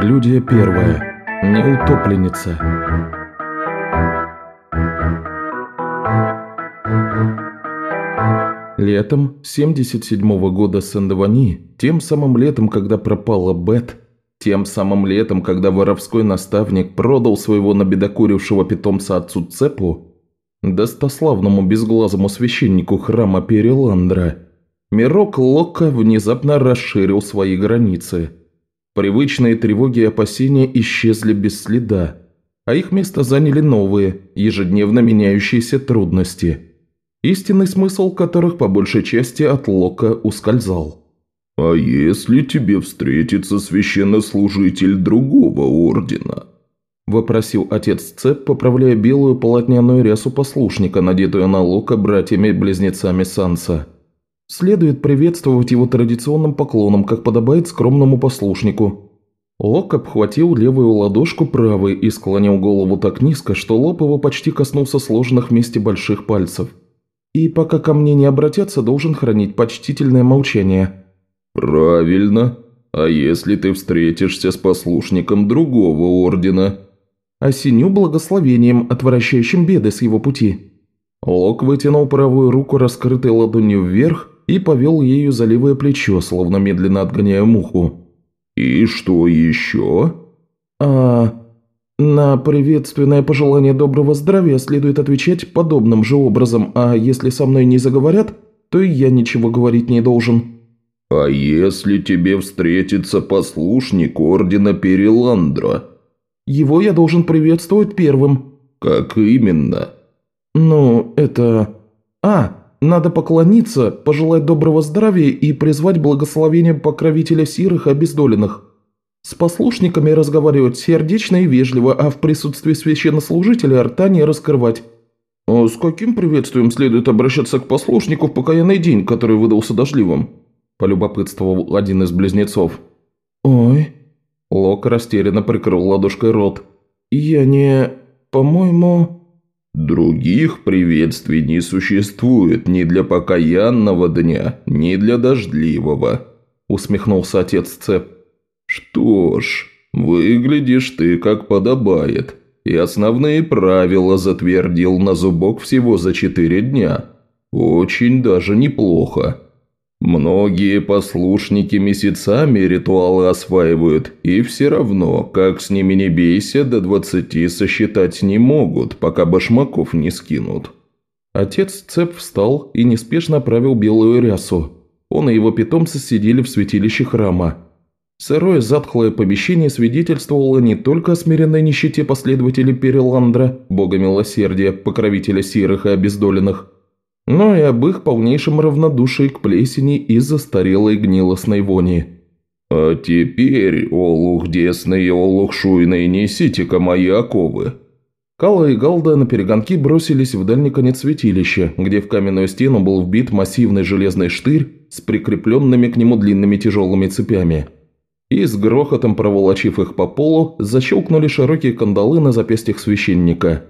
Прелюдия первая. Неутопленница. Летом 77 -го года Сандавани, тем самым летом, когда пропала Бет, тем самым летом, когда воровской наставник продал своего набедокурившего питомца отцу Цепу, достославному безглазому священнику храма Переландра, мирок Лока внезапно расширил свои границы – Привычные тревоги и опасения исчезли без следа, а их место заняли новые, ежедневно меняющиеся трудности, истинный смысл которых по большей части от Лока ускользал. «А если тебе встретится священнослужитель другого ордена?» – вопросил отец Цеп, поправляя белую полотняную рясу послушника, надетую на Лока братьями-близнецами Санса – Следует приветствовать его традиционным поклоном, как подобает скромному послушнику. Лок обхватил левую ладошку правой и склонил голову так низко, что лоб его почти коснулся сложенных вместе больших пальцев. И пока ко мне не обратятся, должен хранить почтительное молчание. «Правильно. А если ты встретишься с послушником другого ордена?» «Осеню благословением, отвращающим беды с его пути». Лок вытянул правую руку, раскрытой ладонью вверх, и повел ею за левое плечо, словно медленно отгоняя муху. «И что еще?» «А... На приветственное пожелание доброго здравия следует отвечать подобным же образом, а если со мной не заговорят, то и я ничего говорить не должен». «А если тебе встретится послушник Ордена Переландра?» «Его я должен приветствовать первым». «Как именно?» «Ну, это... А, надо поклониться, пожелать доброго здравия и призвать благословение покровителя сирых и обездоленных. С послушниками разговаривать сердечно и вежливо, а в присутствии священнослужителя рта не раскрывать. А с каким приветствием следует обращаться к послушнику в покаянный день, который выдался дождливым? Полюбопытствовал один из близнецов. Ой. Лок растерянно прикрыл ладошкой рот. Я не... по-моему... Других приветствий не существует ни для покаянного дня, ни для дождливого», – усмехнулся отец Цеп. «Что ж, выглядишь ты как подобает, и основные правила затвердил на зубок всего за четыре дня. Очень даже неплохо». Многие послушники месяцами ритуалы осваивают, и все равно, как с ними не бейся, до двадцати сосчитать не могут, пока башмаков не скинут. Отец Цеп встал и неспешно правил белую рясу. Он и его питомцы сидели в святилище храма. Сырое затхлое помещение свидетельствовало не только о смиренной нищете последователей Переландра, бога милосердия, покровителя серых и обездоленных, но и об их полнейшем равнодушии к плесени и застарелой гнилостной вони. «А теперь, олух десный и олух шуйный, несите-ка мои оковы». Кала и Галда на перегонки бросились в дальний конец святилища, где в каменную стену был вбит массивный железный штырь с прикрепленными к нему длинными тяжелыми цепями. И с грохотом проволочив их по полу, защелкнули широкие кандалы на запястьях священника.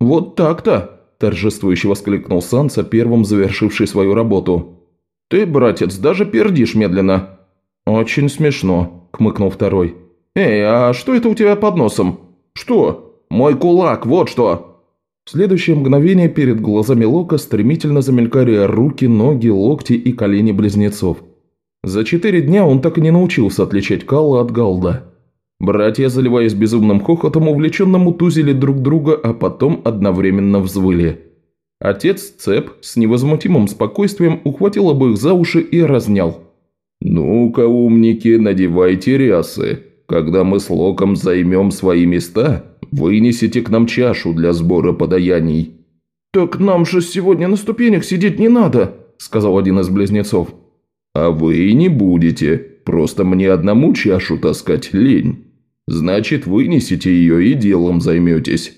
«Вот так-то!» – торжествующе воскликнул Санса, первым завершивший свою работу. «Ты, братец, даже пердишь медленно». «Очень смешно», – кмыкнул второй. «Эй, а что это у тебя под носом?» «Что? Мой кулак, вот что!» В следующее мгновение перед глазами Лока стремительно замелькали руки, ноги, локти и колени близнецов. За четыре дня он так и не научился отличать Калла от Галда. Братья, заливаясь безумным хохотом, увлеченно мутузили друг друга, а потом одновременно взвыли. Отец Цеп с невозмутимым спокойствием ухватил обоих за уши и разнял. «Ну-ка, умники, надевайте рясы. Когда мы с Локом займем свои места, вынесите к нам чашу для сбора подаяний». «Так нам же сегодня на ступенях сидеть не надо», – сказал один из близнецов. «А вы не будете. Просто мне одному чашу таскать лень». Значит, вынесете ее и делом займетесь».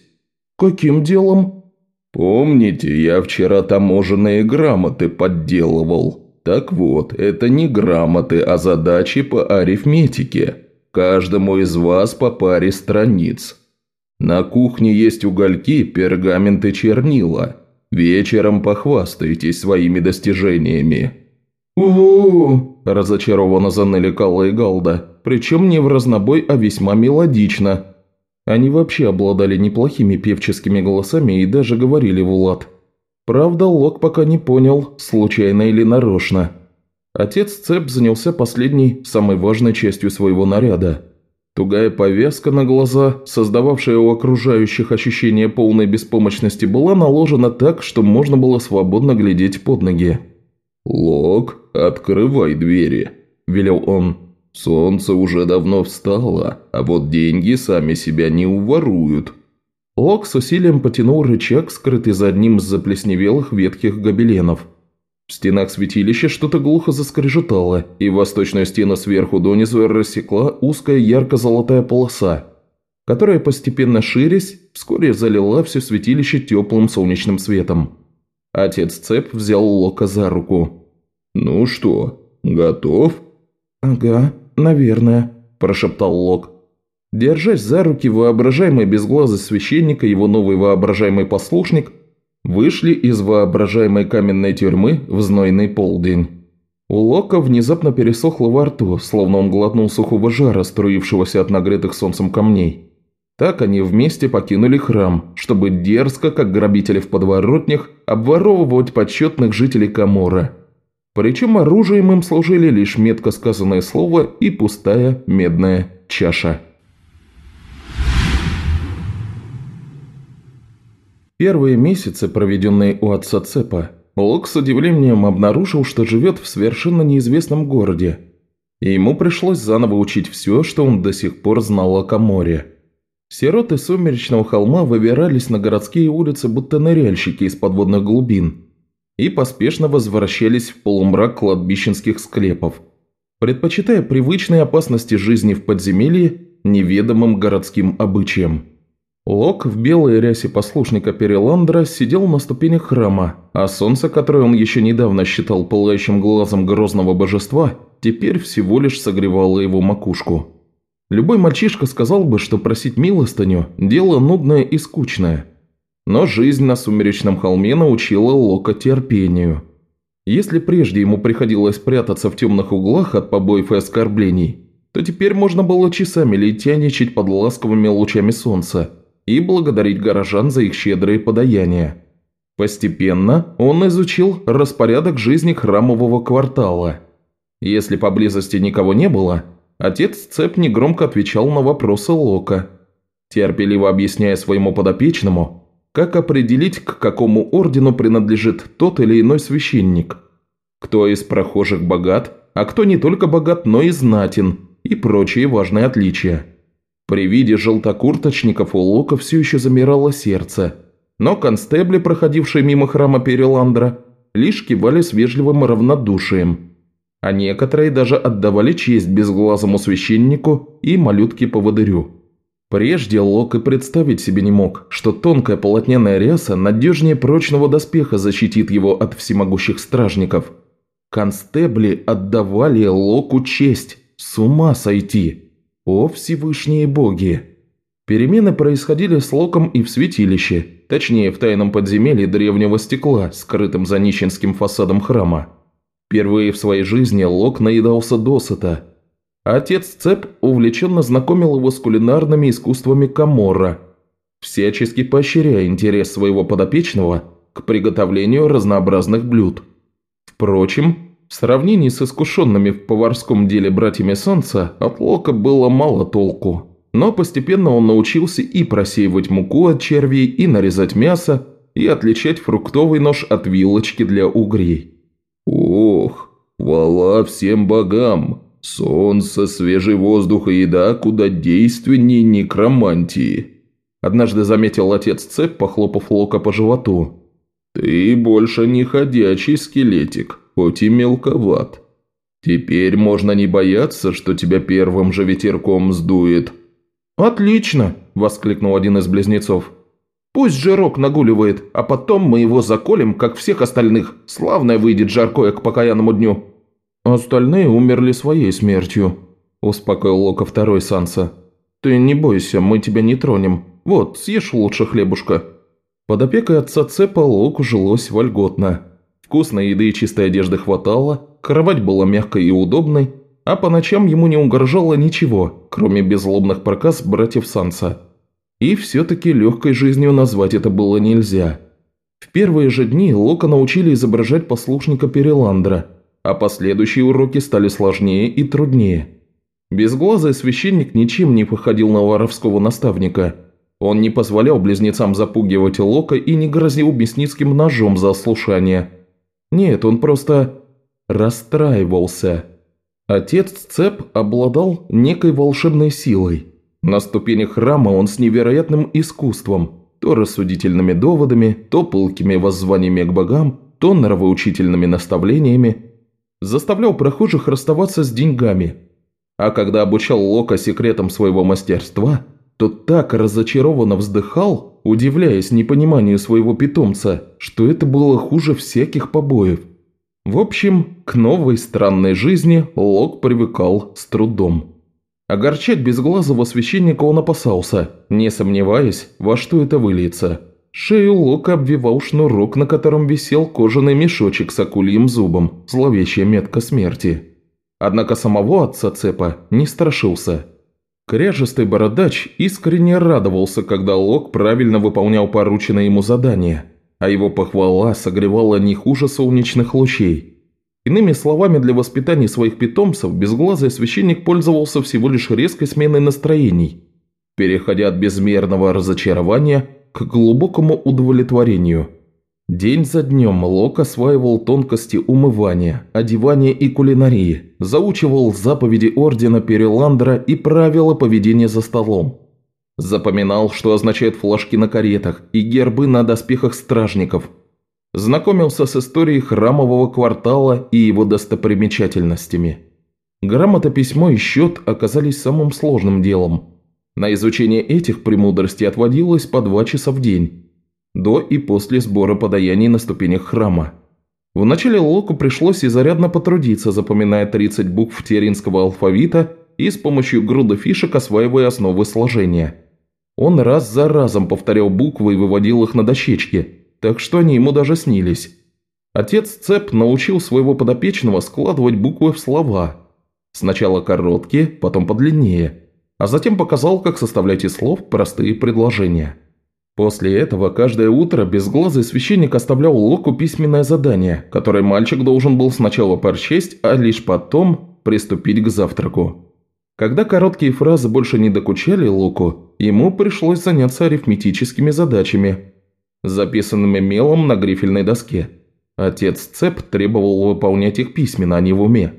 «Каким делом?» «Помните, я вчера таможенные грамоты подделывал? Так вот, это не грамоты, а задачи по арифметике. Каждому из вас по паре страниц. На кухне есть угольки, пергаменты, чернила. Вечером похвастайтесь своими достижениями». У разочарованно заныли Калла и Галда, причем не в разнобой, а весьма мелодично. Они вообще обладали неплохими певческими голосами и даже говорили в улад. Правда, Лок пока не понял, случайно или нарочно. Отец Цеп занялся последней, самой важной частью своего наряда. Тугая повязка на глаза, создававшая у окружающих ощущение полной беспомощности, была наложена так, что можно было свободно глядеть под ноги. «Лок, открывай двери», – велел он. «Солнце уже давно встало, а вот деньги сами себя не уворуют». Лок с усилием потянул рычаг, скрытый за одним из заплесневелых ветхих гобеленов. В стенах святилища что-то глухо заскрежетало, и восточную стену сверху донизу рассекла узкая ярко-золотая полоса, которая, постепенно ширясь, вскоре залила все святилище теплым солнечным светом. Отец Цеп взял Лока за руку. «Ну что, готов?» «Ага, наверное», – прошептал Лок. Держась за руки, воображаемый безглазый священник и его новый воображаемый послушник вышли из воображаемой каменной тюрьмы в знойный полдень. У Лока внезапно пересохло во рту, словно он глотнул сухого жара, струившегося от нагретых солнцем камней. Так они вместе покинули храм, чтобы дерзко, как грабители в подворотнях, обворовывать почетных жителей Камора. Причем оружием им служили лишь метко сказанное слово и пустая медная чаша. Первые месяцы, проведенные у отца Цепа, Лок с удивлением обнаружил, что живет в совершенно неизвестном городе, и ему пришлось заново учить все, что он до сих пор знал о Каморе. Сироты сумеречного холма выбирались на городские улицы, будто ныряльщики из подводных глубин, и поспешно возвращались в полумрак кладбищенских склепов, предпочитая привычные опасности жизни в подземелье неведомым городским обычаям. Лок в белой рясе послушника Переландра сидел на ступенях храма, а солнце, которое он еще недавно считал пылающим глазом грозного божества, теперь всего лишь согревало его макушку. Любой мальчишка сказал бы, что просить милостыню – дело нудное и скучное. Но жизнь на сумеречном холме научила Лока терпению. Если прежде ему приходилось прятаться в темных углах от побоев и оскорблений, то теперь можно было часами летяничать под ласковыми лучами солнца и благодарить горожан за их щедрые подаяния. Постепенно он изучил распорядок жизни храмового квартала. Если поблизости никого не было – Отец Цеп негромко отвечал на вопросы Лока, терпеливо объясняя своему подопечному, как определить, к какому ордену принадлежит тот или иной священник, кто из прохожих богат, а кто не только богат, но и знатен, и прочие важные отличия. При виде желтокурточников у Лока все еще замирало сердце, но констебли, проходившие мимо храма Переландра, лишь кивали с вежливым равнодушием – а некоторые даже отдавали честь безглазому священнику и малютке-поводырю. Прежде Лок и представить себе не мог, что тонкая полотняная ряса надежнее прочного доспеха защитит его от всемогущих стражников. Констебли отдавали Локу честь, с ума сойти. О Всевышние боги! Перемены происходили с Локом и в святилище, точнее в тайном подземелье древнего стекла, скрытым за нищенским фасадом храма. Впервые в своей жизни Лок наедался досыта. Отец Цеп увлеченно знакомил его с кулинарными искусствами Каморра, всячески поощряя интерес своего подопечного к приготовлению разнообразных блюд. Впрочем, в сравнении с искушенными в поварском деле братьями Солнца, от Лока было мало толку. Но постепенно он научился и просеивать муку от червей, и нарезать мясо, и отличать фруктовый нож от вилочки для угрей. «Ох, хвала всем богам! Солнце, свежий воздух и еда куда действеннее некромантии!» Однажды заметил отец Цеп, похлопав Лока по животу. «Ты больше не ходячий скелетик, хоть и мелковат. Теперь можно не бояться, что тебя первым же ветерком сдует». «Отлично!» – воскликнул один из близнецов. Пусть жирок нагуливает, а потом мы его заколем, как всех остальных. Славное выйдет жаркое к покаянному дню». «Остальные умерли своей смертью», – успокоил Лока второй Санса. «Ты не бойся, мы тебя не тронем. Вот, съешь лучше хлебушка». Под опекой отца Цепа Локу жилось вольготно. Вкусной еды и чистой одежды хватало, кровать была мягкой и удобной, а по ночам ему не угрожало ничего, кроме беззлобных проказ братьев Санса. И все-таки легкой жизнью назвать это было нельзя. В первые же дни Лока научили изображать послушника Переландра, а последующие уроки стали сложнее и труднее. Безглазый священник ничем не походил на воровского наставника. Он не позволял близнецам запугивать Лока и не грозил мясницким ножом за ослушание. Нет, он просто расстраивался. Отец Цеп обладал некой волшебной силой – на ступенях храма он с невероятным искусством, то рассудительными доводами, то пылкими воззваниями к богам, то нравоучительными наставлениями, заставлял прохожих расставаться с деньгами. А когда обучал Лока секретам своего мастерства, то так разочарованно вздыхал, удивляясь непониманию своего питомца, что это было хуже всяких побоев. В общем, к новой странной жизни Лок привыкал с трудом. Огорчать безглазого священника он опасался, не сомневаясь, во что это выльется. Шею Лока обвивал шнурок, на котором висел кожаный мешочек с акульим зубом, зловещая метка смерти. Однако самого отца Цепа не страшился. Кряжестый бородач искренне радовался, когда Лок правильно выполнял порученное ему задание, а его похвала согревала не хуже солнечных лучей – Иными словами, для воспитания своих питомцев безглазый священник пользовался всего лишь резкой сменой настроений, переходя от безмерного разочарования к глубокому удовлетворению. День за днем Лок осваивал тонкости умывания, одевания и кулинарии, заучивал заповеди Ордена Переландра и правила поведения за столом. Запоминал, что означают флажки на каретах и гербы на доспехах стражников – знакомился с историей храмового квартала и его достопримечательностями. Грамота, письмо и счет оказались самым сложным делом. На изучение этих премудростей отводилось по два часа в день, до и после сбора подаяний на ступенях храма. Вначале Локу пришлось изрядно потрудиться, запоминая 30 букв теринского алфавита и с помощью груда фишек осваивая основы сложения. Он раз за разом повторял буквы и выводил их на дощечке – так что они ему даже снились. Отец Цеп научил своего подопечного складывать буквы в слова. Сначала короткие, потом подлиннее, а затем показал, как составлять из слов простые предложения. После этого каждое утро безглазый священник оставлял Локу письменное задание, которое мальчик должен был сначала прочесть, а лишь потом приступить к завтраку. Когда короткие фразы больше не докучали Луку, ему пришлось заняться арифметическими задачами, записанными мелом на грифельной доске. Отец Цеп требовал выполнять их письменно, а не в уме.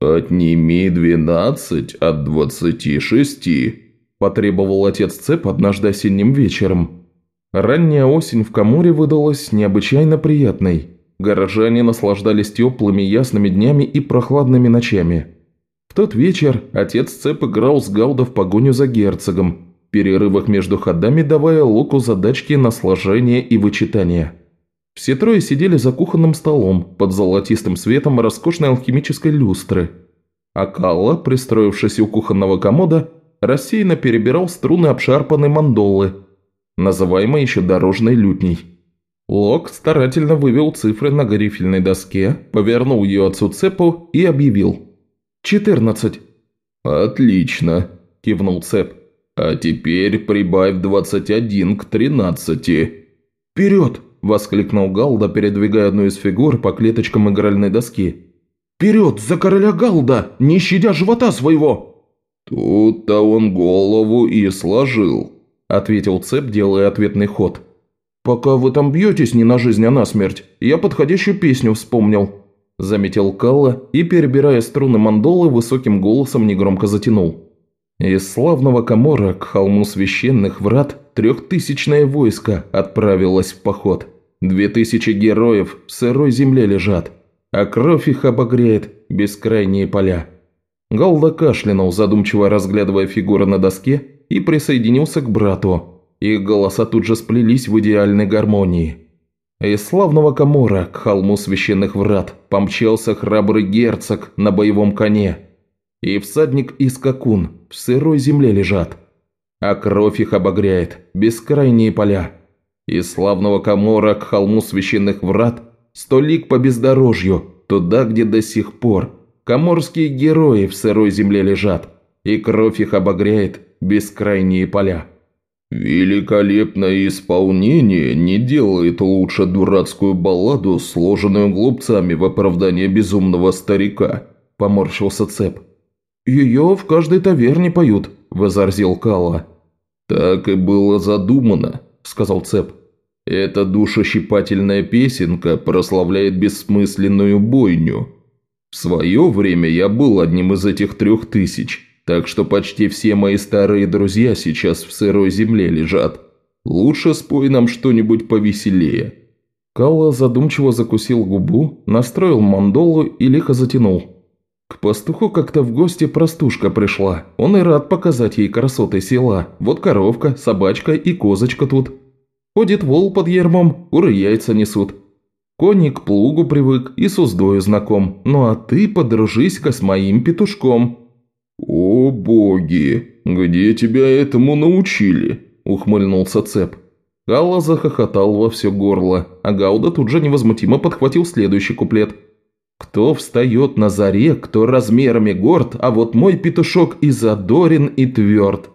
«Отними двенадцать от двадцати шести», – потребовал отец Цеп однажды осенним вечером. Ранняя осень в Камуре выдалась необычайно приятной. Горожане наслаждались теплыми ясными днями и прохладными ночами. В тот вечер отец Цеп играл с Гауда в погоню за герцогом – перерывах между ходами давая Луку задачки на сложение и вычитание. Все трое сидели за кухонным столом под золотистым светом роскошной алхимической люстры. А Калла, пристроившись у кухонного комода, рассеянно перебирал струны обшарпанной мандолы, называемой еще дорожной лютней. Лок старательно вывел цифры на грифельной доске, повернул ее отцу Цепу и объявил. «Четырнадцать». «Отлично», – кивнул Цеп. «А теперь прибавь 21 к 13». «Вперед!» – воскликнул Галда, передвигая одну из фигур по клеточкам игральной доски. «Вперед, за короля Галда, не щадя живота своего!» «Тут-то он голову и сложил», – ответил Цеп, делая ответный ход. «Пока вы там бьетесь не на жизнь, а на смерть, я подходящую песню вспомнил», – заметил Калла и, перебирая струны мандолы, высоким голосом негромко затянул. Из славного Камора к холму священных врат трехтысячное войско отправилось в поход. Две тысячи героев в сырой земле лежат, а кровь их обогреет бескрайние поля. Галда кашлянул, задумчиво разглядывая фигуры на доске, и присоединился к брату. Их голоса тут же сплелись в идеальной гармонии. Из славного Камора к холму священных врат помчался храбрый герцог на боевом коне – и всадник и скакун в сырой земле лежат, а кровь их обогряет бескрайние поля. Из славного Камора к холму священных врат Столик по бездорожью, туда, где до сих пор коморские герои в сырой земле лежат, и кровь их обогряет бескрайние поля. «Великолепное исполнение не делает лучше дурацкую балладу, сложенную глупцами в оправдание безумного старика», – поморщился Цеп. «Ее в каждой таверне поют», – возорзил Калла. «Так и было задумано», – сказал Цеп. «Эта душещипательная песенка прославляет бессмысленную бойню. В свое время я был одним из этих трех тысяч, так что почти все мои старые друзья сейчас в сырой земле лежат. Лучше спой нам что-нибудь повеселее». Калла задумчиво закусил губу, настроил мандолу и лихо затянул. К пастуху как-то в гости простушка пришла. Он и рад показать ей красоты села. Вот коровка, собачка и козочка тут. Ходит вол под ермом, куры яйца несут. Коник к плугу привык и с уздою знаком. Ну а ты подружись-ка с моим петушком. «О боги, где тебя этому научили?» – ухмыльнулся Цеп. Галла захохотал во все горло, а Гауда тут же невозмутимо подхватил следующий куплет. «Кто встает на заре, кто размерами горд, а вот мой петушок и задорен, и тверд.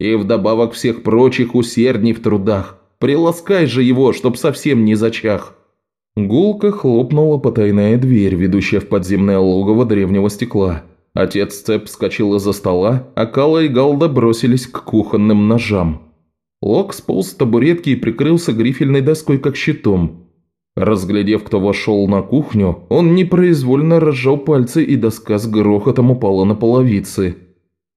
И вдобавок всех прочих усердней в трудах. Приласкай же его, чтоб совсем не зачах». Гулко хлопнула потайная дверь, ведущая в подземное логово древнего стекла. Отец Цеп вскочил из-за стола, а Кала и Галда бросились к кухонным ножам. Лок сполз с табуретки и прикрылся грифельной доской как щитом. Разглядев, кто вошел на кухню, он непроизвольно разжал пальцы, и доска с грохотом упала на половицы.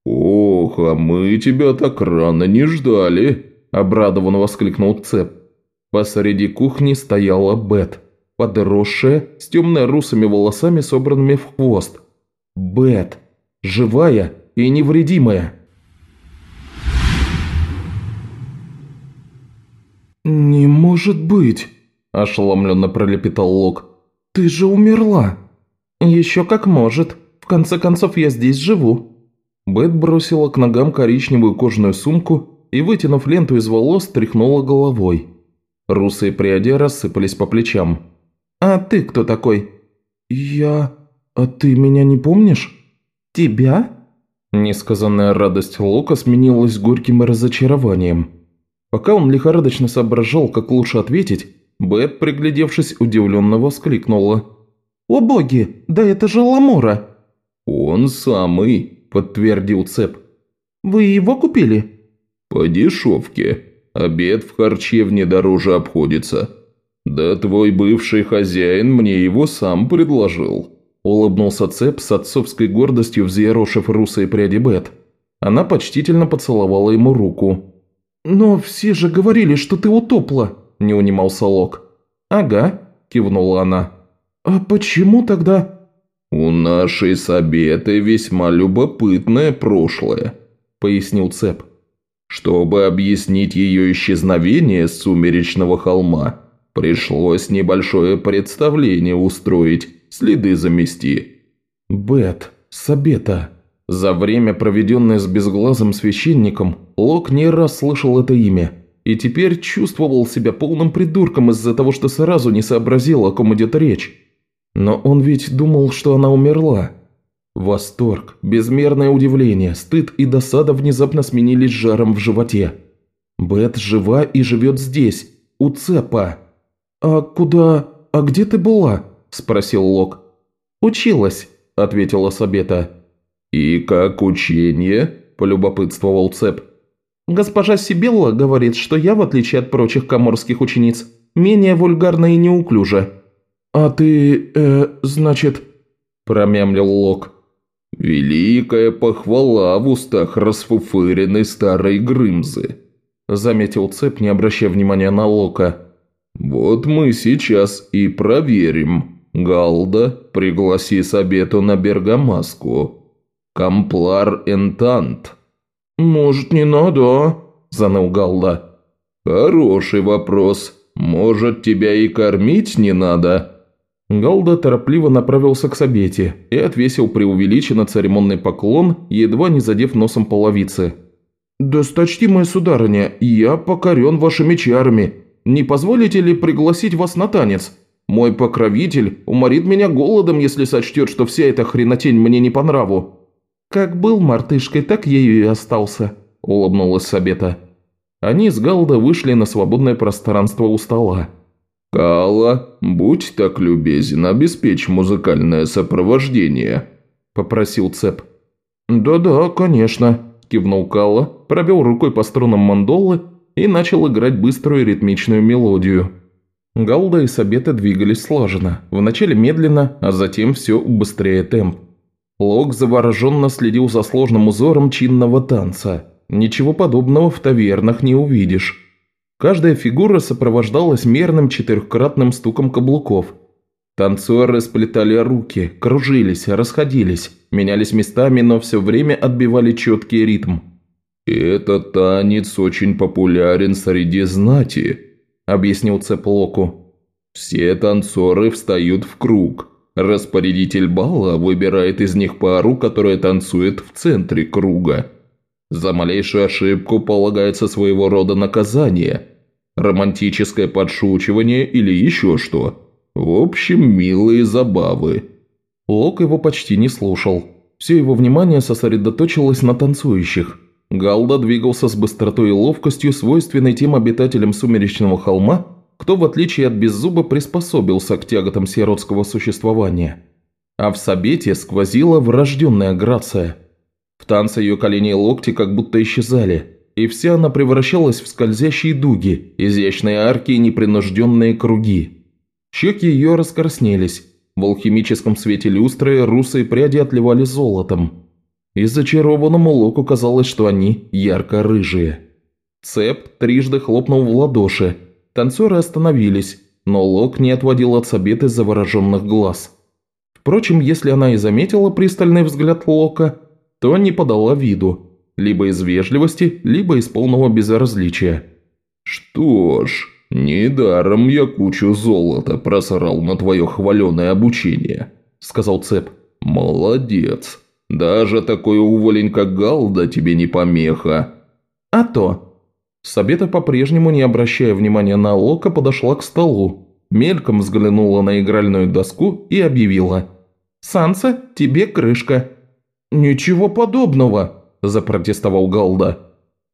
«Ох, а мы тебя так рано не ждали!» – обрадованно воскликнул Цеп. Посреди кухни стояла Бет, подросшая, с темно-русыми волосами, собранными в хвост – Бет. Живая и невредимая. «Не может быть!» – ошеломленно пролепетал Лок. «Ты же умерла!» «Еще как может. В конце концов, я здесь живу». Бет бросила к ногам коричневую кожаную сумку и, вытянув ленту из волос, тряхнула головой. Русые пряди рассыпались по плечам. «А ты кто такой?» «Я...» «А ты меня не помнишь?» «Тебя?» Несказанная радость Лока сменилась горьким разочарованием. Пока он лихорадочно соображал, как лучше ответить, Бет, приглядевшись, удивленно воскликнула. «О боги, да это же Ламора!» «Он самый», – подтвердил Цеп. «Вы его купили?» «По дешевке. Обед в харчевне дороже обходится. Да твой бывший хозяин мне его сам предложил». Улыбнулся Цеп с отцовской гордостью, взъерошив русые пряди Бет. Она почтительно поцеловала ему руку. «Но все же говорили, что ты утопла», – не унимался Лок. «Ага», – кивнула она. «А почему тогда?» «У нашей Сабеты весьма любопытное прошлое», – пояснил Цеп. «Чтобы объяснить ее исчезновение с сумеречного холма, пришлось небольшое представление устроить» следы замести». «Бет, Сабета». За время, проведенное с безглазым священником, Лок не раз слышал это имя и теперь чувствовал себя полным придурком из-за того, что сразу не сообразил, о ком идет речь. Но он ведь думал, что она умерла. Восторг, безмерное удивление, стыд и досада внезапно сменились жаром в животе. Бет жива и живет здесь, у Цепа. «А куда... А где ты была?» – спросил Лок. «Училась», – ответила Сабета. «И как учение?» – полюбопытствовал Цеп. «Госпожа Сибелла говорит, что я, в отличие от прочих коморских учениц, менее вульгарна и неуклюжа». «А ты, э, значит...» – промямлил Лок. «Великая похвала в устах расфуфыренной старой Грымзы», – заметил Цеп, не обращая внимания на Лока. «Вот мы сейчас и проверим». Галда, пригласи Сабету на Бергамаску. Камплар Энтант». «Может, не надо, а?» – заныл Галда. «Хороший вопрос. Может, тебя и кормить не надо?» Галда торопливо направился к Сабете и отвесил преувеличенно церемонный поклон, едва не задев носом половицы. «Досточтимая сударыня, я покорен вашими чарами. Не позволите ли пригласить вас на танец? Мой покровитель уморит меня голодом, если сочтет, что вся эта хренотень мне не по нраву». «Как был мартышкой, так ею и остался», – улыбнулась Сабета. Они с Галда вышли на свободное пространство у стола. «Кала, будь так любезен, обеспечь музыкальное сопровождение», – попросил Цеп. «Да-да, конечно», – кивнул Калла, провел рукой по струнам мандолы и начал играть быструю ритмичную мелодию. Галда и Сабета двигались слаженно, вначале медленно, а затем все убыстряя темп. Лок завороженно следил за сложным узором чинного танца. Ничего подобного в тавернах не увидишь. Каждая фигура сопровождалась мерным четырехкратным стуком каблуков. Танцоры сплетали руки, кружились, расходились, менялись местами, но все время отбивали четкий ритм. «Этот танец очень популярен среди знати», объяснил Цеплоку. «Все танцоры встают в круг. Распорядитель бала выбирает из них пару, которая танцует в центре круга. За малейшую ошибку полагается своего рода наказание, романтическое подшучивание или еще что. В общем, милые забавы». Лок его почти не слушал. Все его внимание сосредоточилось на танцующих – Галда двигался с быстротой и ловкостью, свойственной тем обитателям Сумеречного холма, кто, в отличие от Беззуба, приспособился к тяготам сиротского существования. А в Сабете сквозила врожденная грация. В танце ее колени и локти как будто исчезали, и вся она превращалась в скользящие дуги, изящные арки и непринужденные круги. Щеки ее раскраснелись, в алхимическом свете люстры русые пряди отливали золотом, и зачарованному Локу казалось, что они ярко-рыжие. Цеп трижды хлопнул в ладоши. Танцоры остановились, но Лок не отводил от Сабеты завороженных глаз. Впрочем, если она и заметила пристальный взгляд Лока, то не подала виду, либо из вежливости, либо из полного безразличия. «Что ж, недаром я кучу золота просрал на твое хваленое обучение», – сказал Цеп. «Молодец. Даже такой уволень, как Галда, тебе не помеха». «А то». Сабета, по-прежнему не обращая внимания на Лока, подошла к столу, мельком взглянула на игральную доску и объявила. «Санса, тебе крышка». «Ничего подобного», – запротестовал Галда.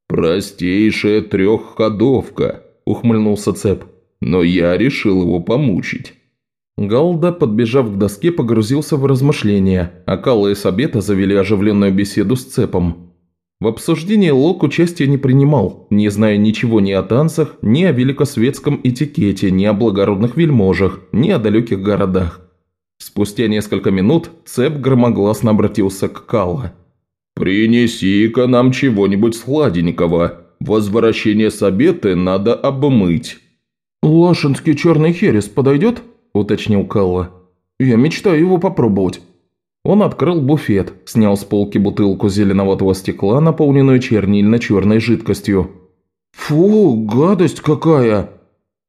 «Простейшая трехходовка», – ухмыльнулся Цеп. «Но я решил его помучить». Галда, подбежав к доске, погрузился в размышления, а Калла и Сабета завели оживленную беседу с Цепом. В обсуждении Лок участия не принимал, не зная ничего ни о танцах, ни о великосветском этикете, ни о благородных вельможах, ни о далеких городах. Спустя несколько минут Цеп громогласно обратился к Калла. «Принеси-ка нам чего-нибудь сладенького. Возвращение Сабеты надо обмыть». «Лашинский черный херес подойдет?» уточнил Калла. «Я мечтаю его попробовать». Он открыл буфет, снял с полки бутылку зеленоватого стекла, наполненную чернильно-черной жидкостью. «Фу, гадость какая!»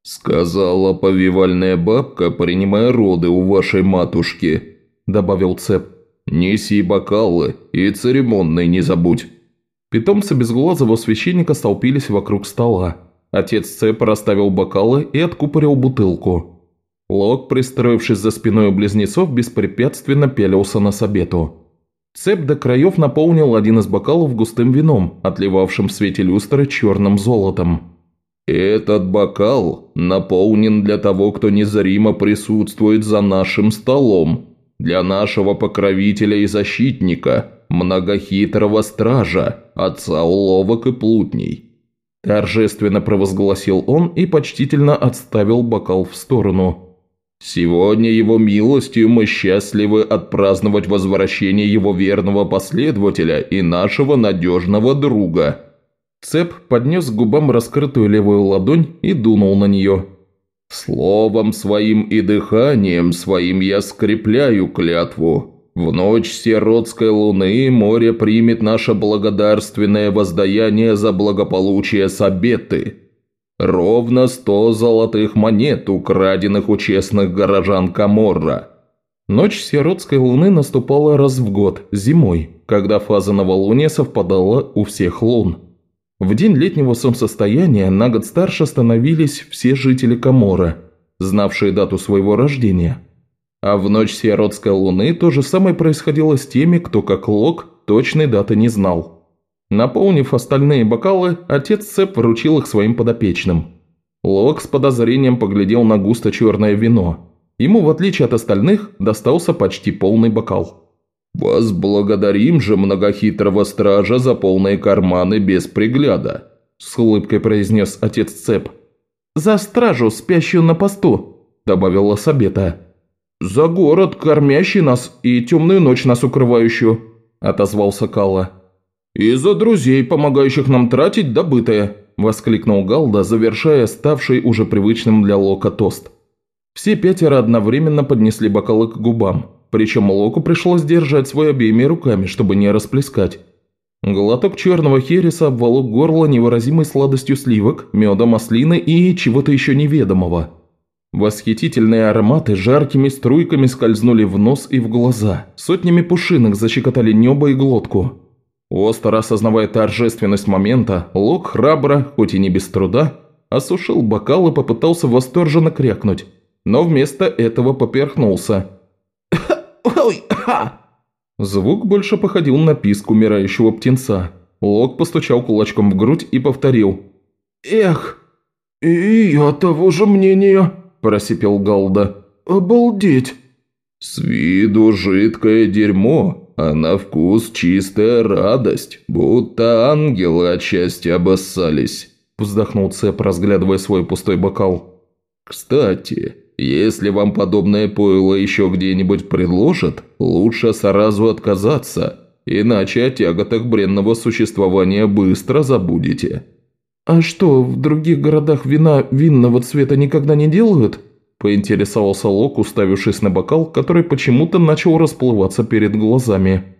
«Сказала повивальная бабка, принимая роды у вашей матушки», – добавил Цеп. «Неси бокалы и церемонный не забудь». Питомцы безглазого священника столпились вокруг стола. Отец Цеп расставил бокалы и откупорил бутылку. Лок, пристроившись за спиной у близнецов, беспрепятственно пялился на Сабету. Цеп до краев наполнил один из бокалов густым вином, отливавшим в свете люстры черным золотом. «Этот бокал наполнен для того, кто незримо присутствует за нашим столом, для нашего покровителя и защитника, многохитрого стража, отца уловок и плутней». Торжественно провозгласил он и почтительно отставил бокал в сторону – Сегодня его милостью мы счастливы отпраздновать возвращение его верного последователя и нашего надежного друга». Цеп поднес к губам раскрытую левую ладонь и дунул на нее. «Словом своим и дыханием своим я скрепляю клятву. В ночь сиротской луны море примет наше благодарственное воздаяние за благополучие Сабеты». Ровно сто золотых монет, украденных у честных горожан Каморра. Ночь сиротской луны наступала раз в год, зимой, когда фаза новолуния совпадала у всех лун. В день летнего солнцестояния на год старше становились все жители Камора. знавшие дату своего рождения. А в ночь сиротской луны то же самое происходило с теми, кто, как Лок, точной даты не знал. Наполнив остальные бокалы, отец Цеп вручил их своим подопечным. Лок с подозрением поглядел на густо черное вино. Ему, в отличие от остальных, достался почти полный бокал. «Возблагодарим же многохитрого стража за полные карманы без пригляда», – с улыбкой произнес отец Цеп. «За стражу, спящую на посту», – добавила Сабета. «За город, кормящий нас и темную ночь нас укрывающую», – отозвался Калла. «И за друзей, помогающих нам тратить добытое», – воскликнул Галда, завершая ставший уже привычным для Лока тост. Все пятеро одновременно поднесли бокалы к губам, причем Локу пришлось держать свой обеими руками, чтобы не расплескать. Глоток черного хереса обволок горло невыразимой сладостью сливок, меда, маслины и чего-то еще неведомого. Восхитительные ароматы жаркими струйками скользнули в нос и в глаза, сотнями пушинок защекотали небо и глотку. Остро осознавая торжественность момента, Лок храбро, хоть и не без труда, осушил бокал и попытался восторженно крякнуть, но вместо этого поперхнулся. Звук больше походил на писк умирающего птенца. Лок постучал кулачком в грудь и повторил. «Эх!» «И я того же мнения!» – просипел Галда. «Обалдеть!» «С виду жидкое дерьмо, а на вкус чистая радость, будто ангелы от счастья обоссались», – вздохнул Цеп, разглядывая свой пустой бокал. «Кстати, если вам подобное пойло еще где-нибудь предложат, лучше сразу отказаться, иначе о тяготах бренного существования быстро забудете». «А что, в других городах вина винного цвета никогда не делают?» – поинтересовался Лок, уставившись на бокал, который почему-то начал расплываться перед глазами.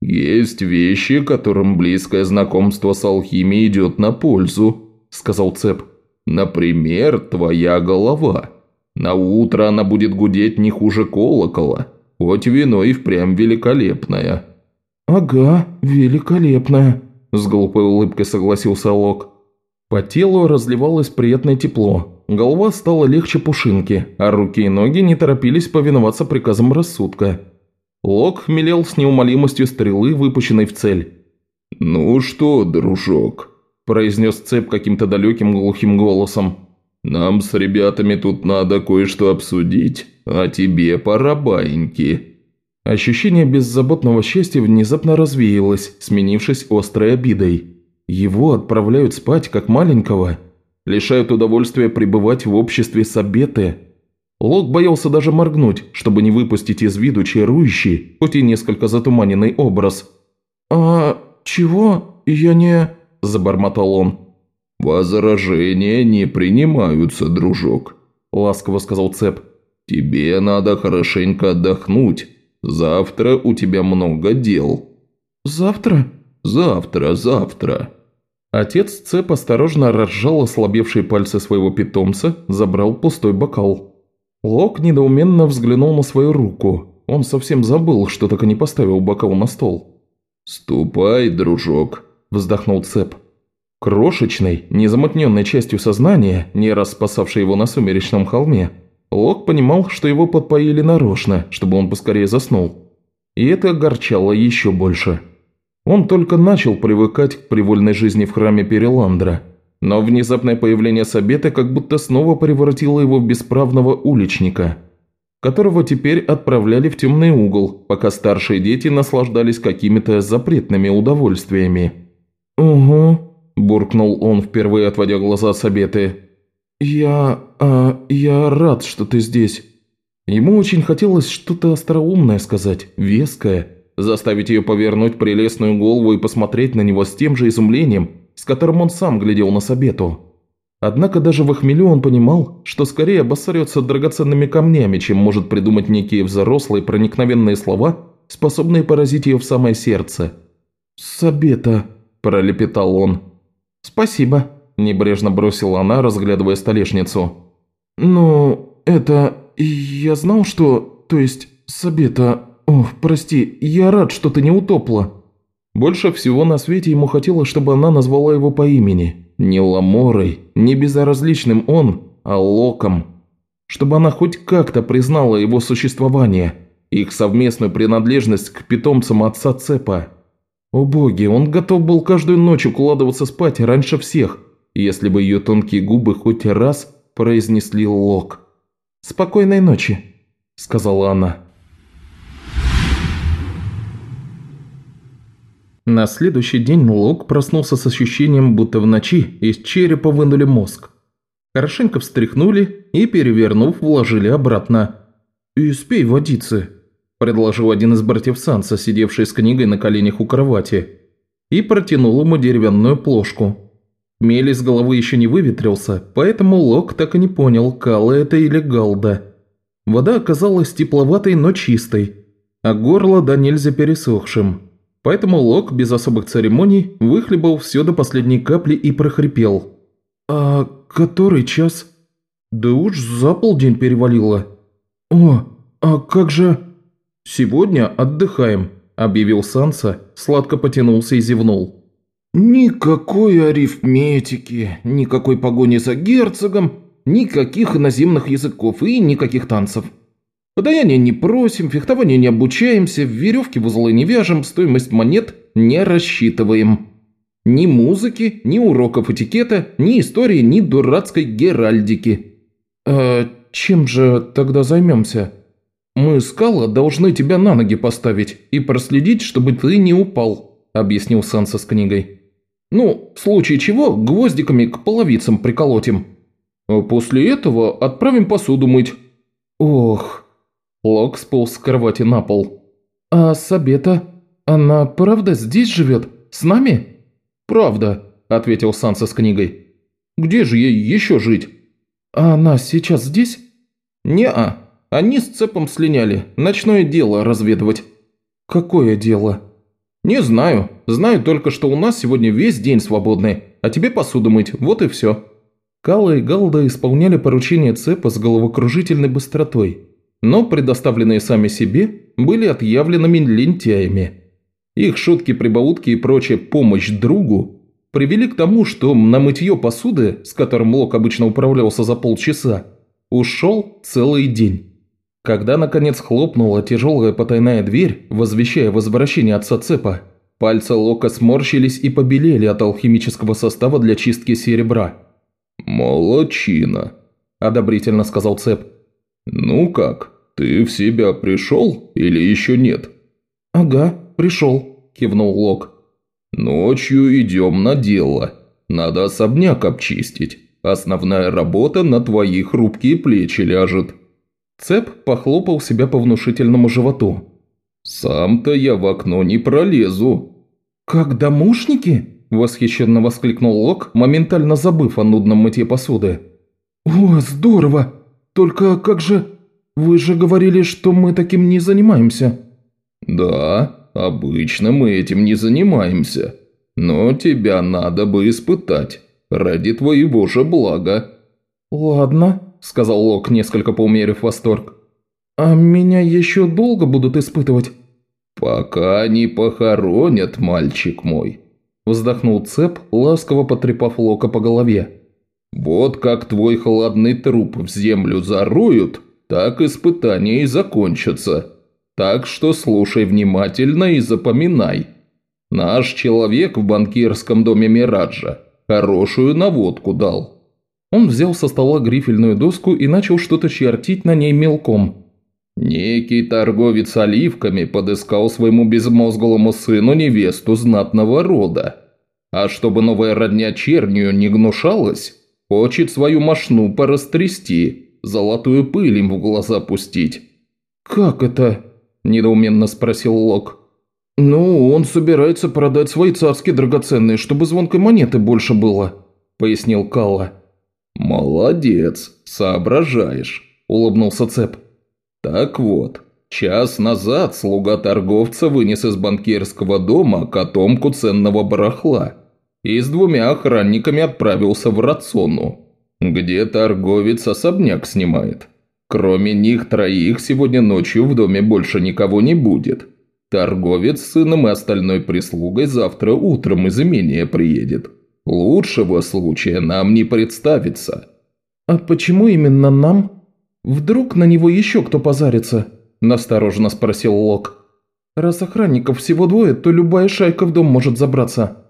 «Есть вещи, которым близкое знакомство с алхимией идет на пользу», – сказал Цеп. «Например, твоя голова». На утро она будет гудеть не хуже колокола, хоть вино и впрямь великолепное». «Ага, великолепное», – с глупой улыбкой согласился Лок. По телу разливалось приятное тепло, голова стала легче пушинки, а руки и ноги не торопились повиноваться приказам рассудка. Лок хмелел с неумолимостью стрелы, выпущенной в цель. «Ну что, дружок?» – произнес Цеп каким-то далеким глухим голосом. Нам с ребятами тут надо кое-что обсудить, а тебе пора баиньки». Ощущение беззаботного счастья внезапно развеялось, сменившись острой обидой. Его отправляют спать, как маленького. Лишают удовольствия пребывать в обществе Сабеты. Лок боялся даже моргнуть, чтобы не выпустить из виду чарующий, хоть и несколько затуманенный образ. «А чего? Я не...» – забормотал он. «Возражения не принимаются, дружок», – ласково сказал Цеп. «Тебе надо хорошенько отдохнуть. Завтра у тебя много дел». «Завтра?» «Завтра, завтра». Отец Цеп осторожно разжал ослабевшие пальцы своего питомца, забрал пустой бокал. Лок недоуменно взглянул на свою руку. Он совсем забыл, что так и не поставил бокал на стол. «Ступай, дружок», – вздохнул Цеп. Крошечной, незамутненной частью сознания, не раз спасавшей его на сумеречном холме, Лок понимал, что его подпоили нарочно, чтобы он поскорее заснул. И это огорчало еще больше. Он только начал привыкать к привольной жизни в храме Переландра, но внезапное появление Сабета как будто снова превратило его в бесправного уличника, которого теперь отправляли в темный угол, пока старшие дети наслаждались какими-то запретными удовольствиями. «Угу», – буркнул он, впервые отводя глаза с обеты. «Я... а... я рад, что ты здесь». Ему очень хотелось что-то остроумное сказать, веское, заставить ее повернуть прелестную голову и посмотреть на него с тем же изумлением, с которым он сам глядел на Сабету. Однако даже в охмелю он понимал, что скорее обоссорется драгоценными камнями, чем может придумать некие взрослые проникновенные слова, способные поразить ее в самое сердце. «Сабета», – пролепетал он. «Спасибо», – небрежно бросила она, разглядывая столешницу. «Ну, это... я знал, что... то есть, Сабета... Ох, прости, я рад, что ты не утопла». Больше всего на свете ему хотелось, чтобы она назвала его по имени. Не Ламорой, не безразличным он, а Локом. чтобы она хоть как-то признала его существование, их совместную принадлежность к питомцам отца Цепа. О боги, он готов был каждую ночь укладываться спать раньше всех, если бы ее тонкие губы хоть раз произнесли лог. «Спокойной ночи», – сказала она. На следующий день Лок проснулся с ощущением, будто в ночи из черепа вынули мозг. Хорошенько встряхнули и, перевернув, вложили обратно. «И спей водицы», – предложил один из братьев Санса, сидевший с книгой на коленях у кровати, и протянул ему деревянную плошку. Мель из головы еще не выветрился, поэтому Лок так и не понял, Кала это или Галда. Вода оказалась тепловатой, но чистой, а горло да нельзя пересохшим. Поэтому Лок без особых церемоний выхлебал все до последней капли и прохрипел. «А который час?» «Да уж за полдень перевалило». «О, а как же...» «Сегодня отдыхаем», – объявил Санса, сладко потянулся и зевнул. «Никакой арифметики, никакой погони за герцогом, никаких иноземных языков и никаких танцев. Подаяния не просим, фехтования не обучаемся, веревки в узлы не вяжем, стоимость монет не рассчитываем. Ни музыки, ни уроков этикета, ни истории, ни дурацкой геральдики. «А чем же тогда займемся?» «Мы, Скала, должны тебя на ноги поставить и проследить, чтобы ты не упал», – объяснил Санса с книгой. «Ну, в случае чего, гвоздиками к половицам приколотим. А после этого отправим посуду мыть». «Ох», Лок сполз с кровати на пол. «А Сабета? Она правда здесь живет? С нами?» «Правда», – ответил Санса с книгой. «Где же ей еще жить?» «А она сейчас здесь?» «Не-а. Они с цепом слиняли. Ночное дело разведывать». «Какое дело?» «Не знаю. Знаю только, что у нас сегодня весь день свободный, а тебе посуду мыть, вот и все». Кала и Галда исполняли поручение цепа с головокружительной быстротой но предоставленные сами себе были отъявленными лентяями. Их шутки-прибаутки и прочая помощь другу привели к тому, что на мытье посуды, с которым Лок обычно управлялся за полчаса, ушел целый день. Когда, наконец, хлопнула тяжелая потайная дверь, возвещая возвращение отца Цепа, пальцы Лока сморщились и побелели от алхимического состава для чистки серебра. «Молодчина», – одобрительно сказал Цеп. «Ну как, ты в себя пришел или еще нет?» «Ага, пришел», – кивнул Лок. «Ночью идем на дело. Надо особняк обчистить. Основная работа на твои хрупкие плечи ляжет». Цеп похлопал себя по внушительному животу. «Сам-то я в окно не пролезу». «Как домушники?» – восхищенно воскликнул Лок, моментально забыв о нудном мытье посуды. «О, здорово! Только как же...» «Вы же говорили, что мы таким не занимаемся». «Да, обычно мы этим не занимаемся. Но тебя надо бы испытать. Ради твоего же блага». «Ладно», – сказал Лок, несколько поумерив восторг. «А меня еще долго будут испытывать?» «Пока не похоронят, мальчик мой», – вздохнул Цеп, ласково потрепав Лока по голове. «Вот как твой холодный труп в землю заруют, так испытания и закончатся. Так что слушай внимательно и запоминай. Наш человек в банкирском доме Мираджа хорошую наводку дал». Он взял со стола грифельную доску и начал что-то чертить на ней мелком. Некий торговец оливками подыскал своему безмозглому сыну невесту знатного рода. А чтобы новая родня чернью не гнушалась, хочет свою мошну порастрясти золотую пыль им в глаза пустить». «Как это?» – недоуменно спросил Лок. «Ну, он собирается продать свои царские драгоценные, чтобы звонкой монеты больше было», – пояснил Калла. «Молодец, соображаешь», – улыбнулся Цеп. «Так вот, час назад слуга торговца вынес из банкирского дома котомку ценного барахла и с двумя охранниками отправился в Рацону где торговец особняк снимает. Кроме них троих сегодня ночью в доме больше никого не будет. Торговец с сыном и остальной прислугой завтра утром из имения приедет. Лучшего случая нам не представится». «А почему именно нам?» «Вдруг на него еще кто позарится?» – настороженно спросил Лок. «Раз охранников всего двое, то любая шайка в дом может забраться».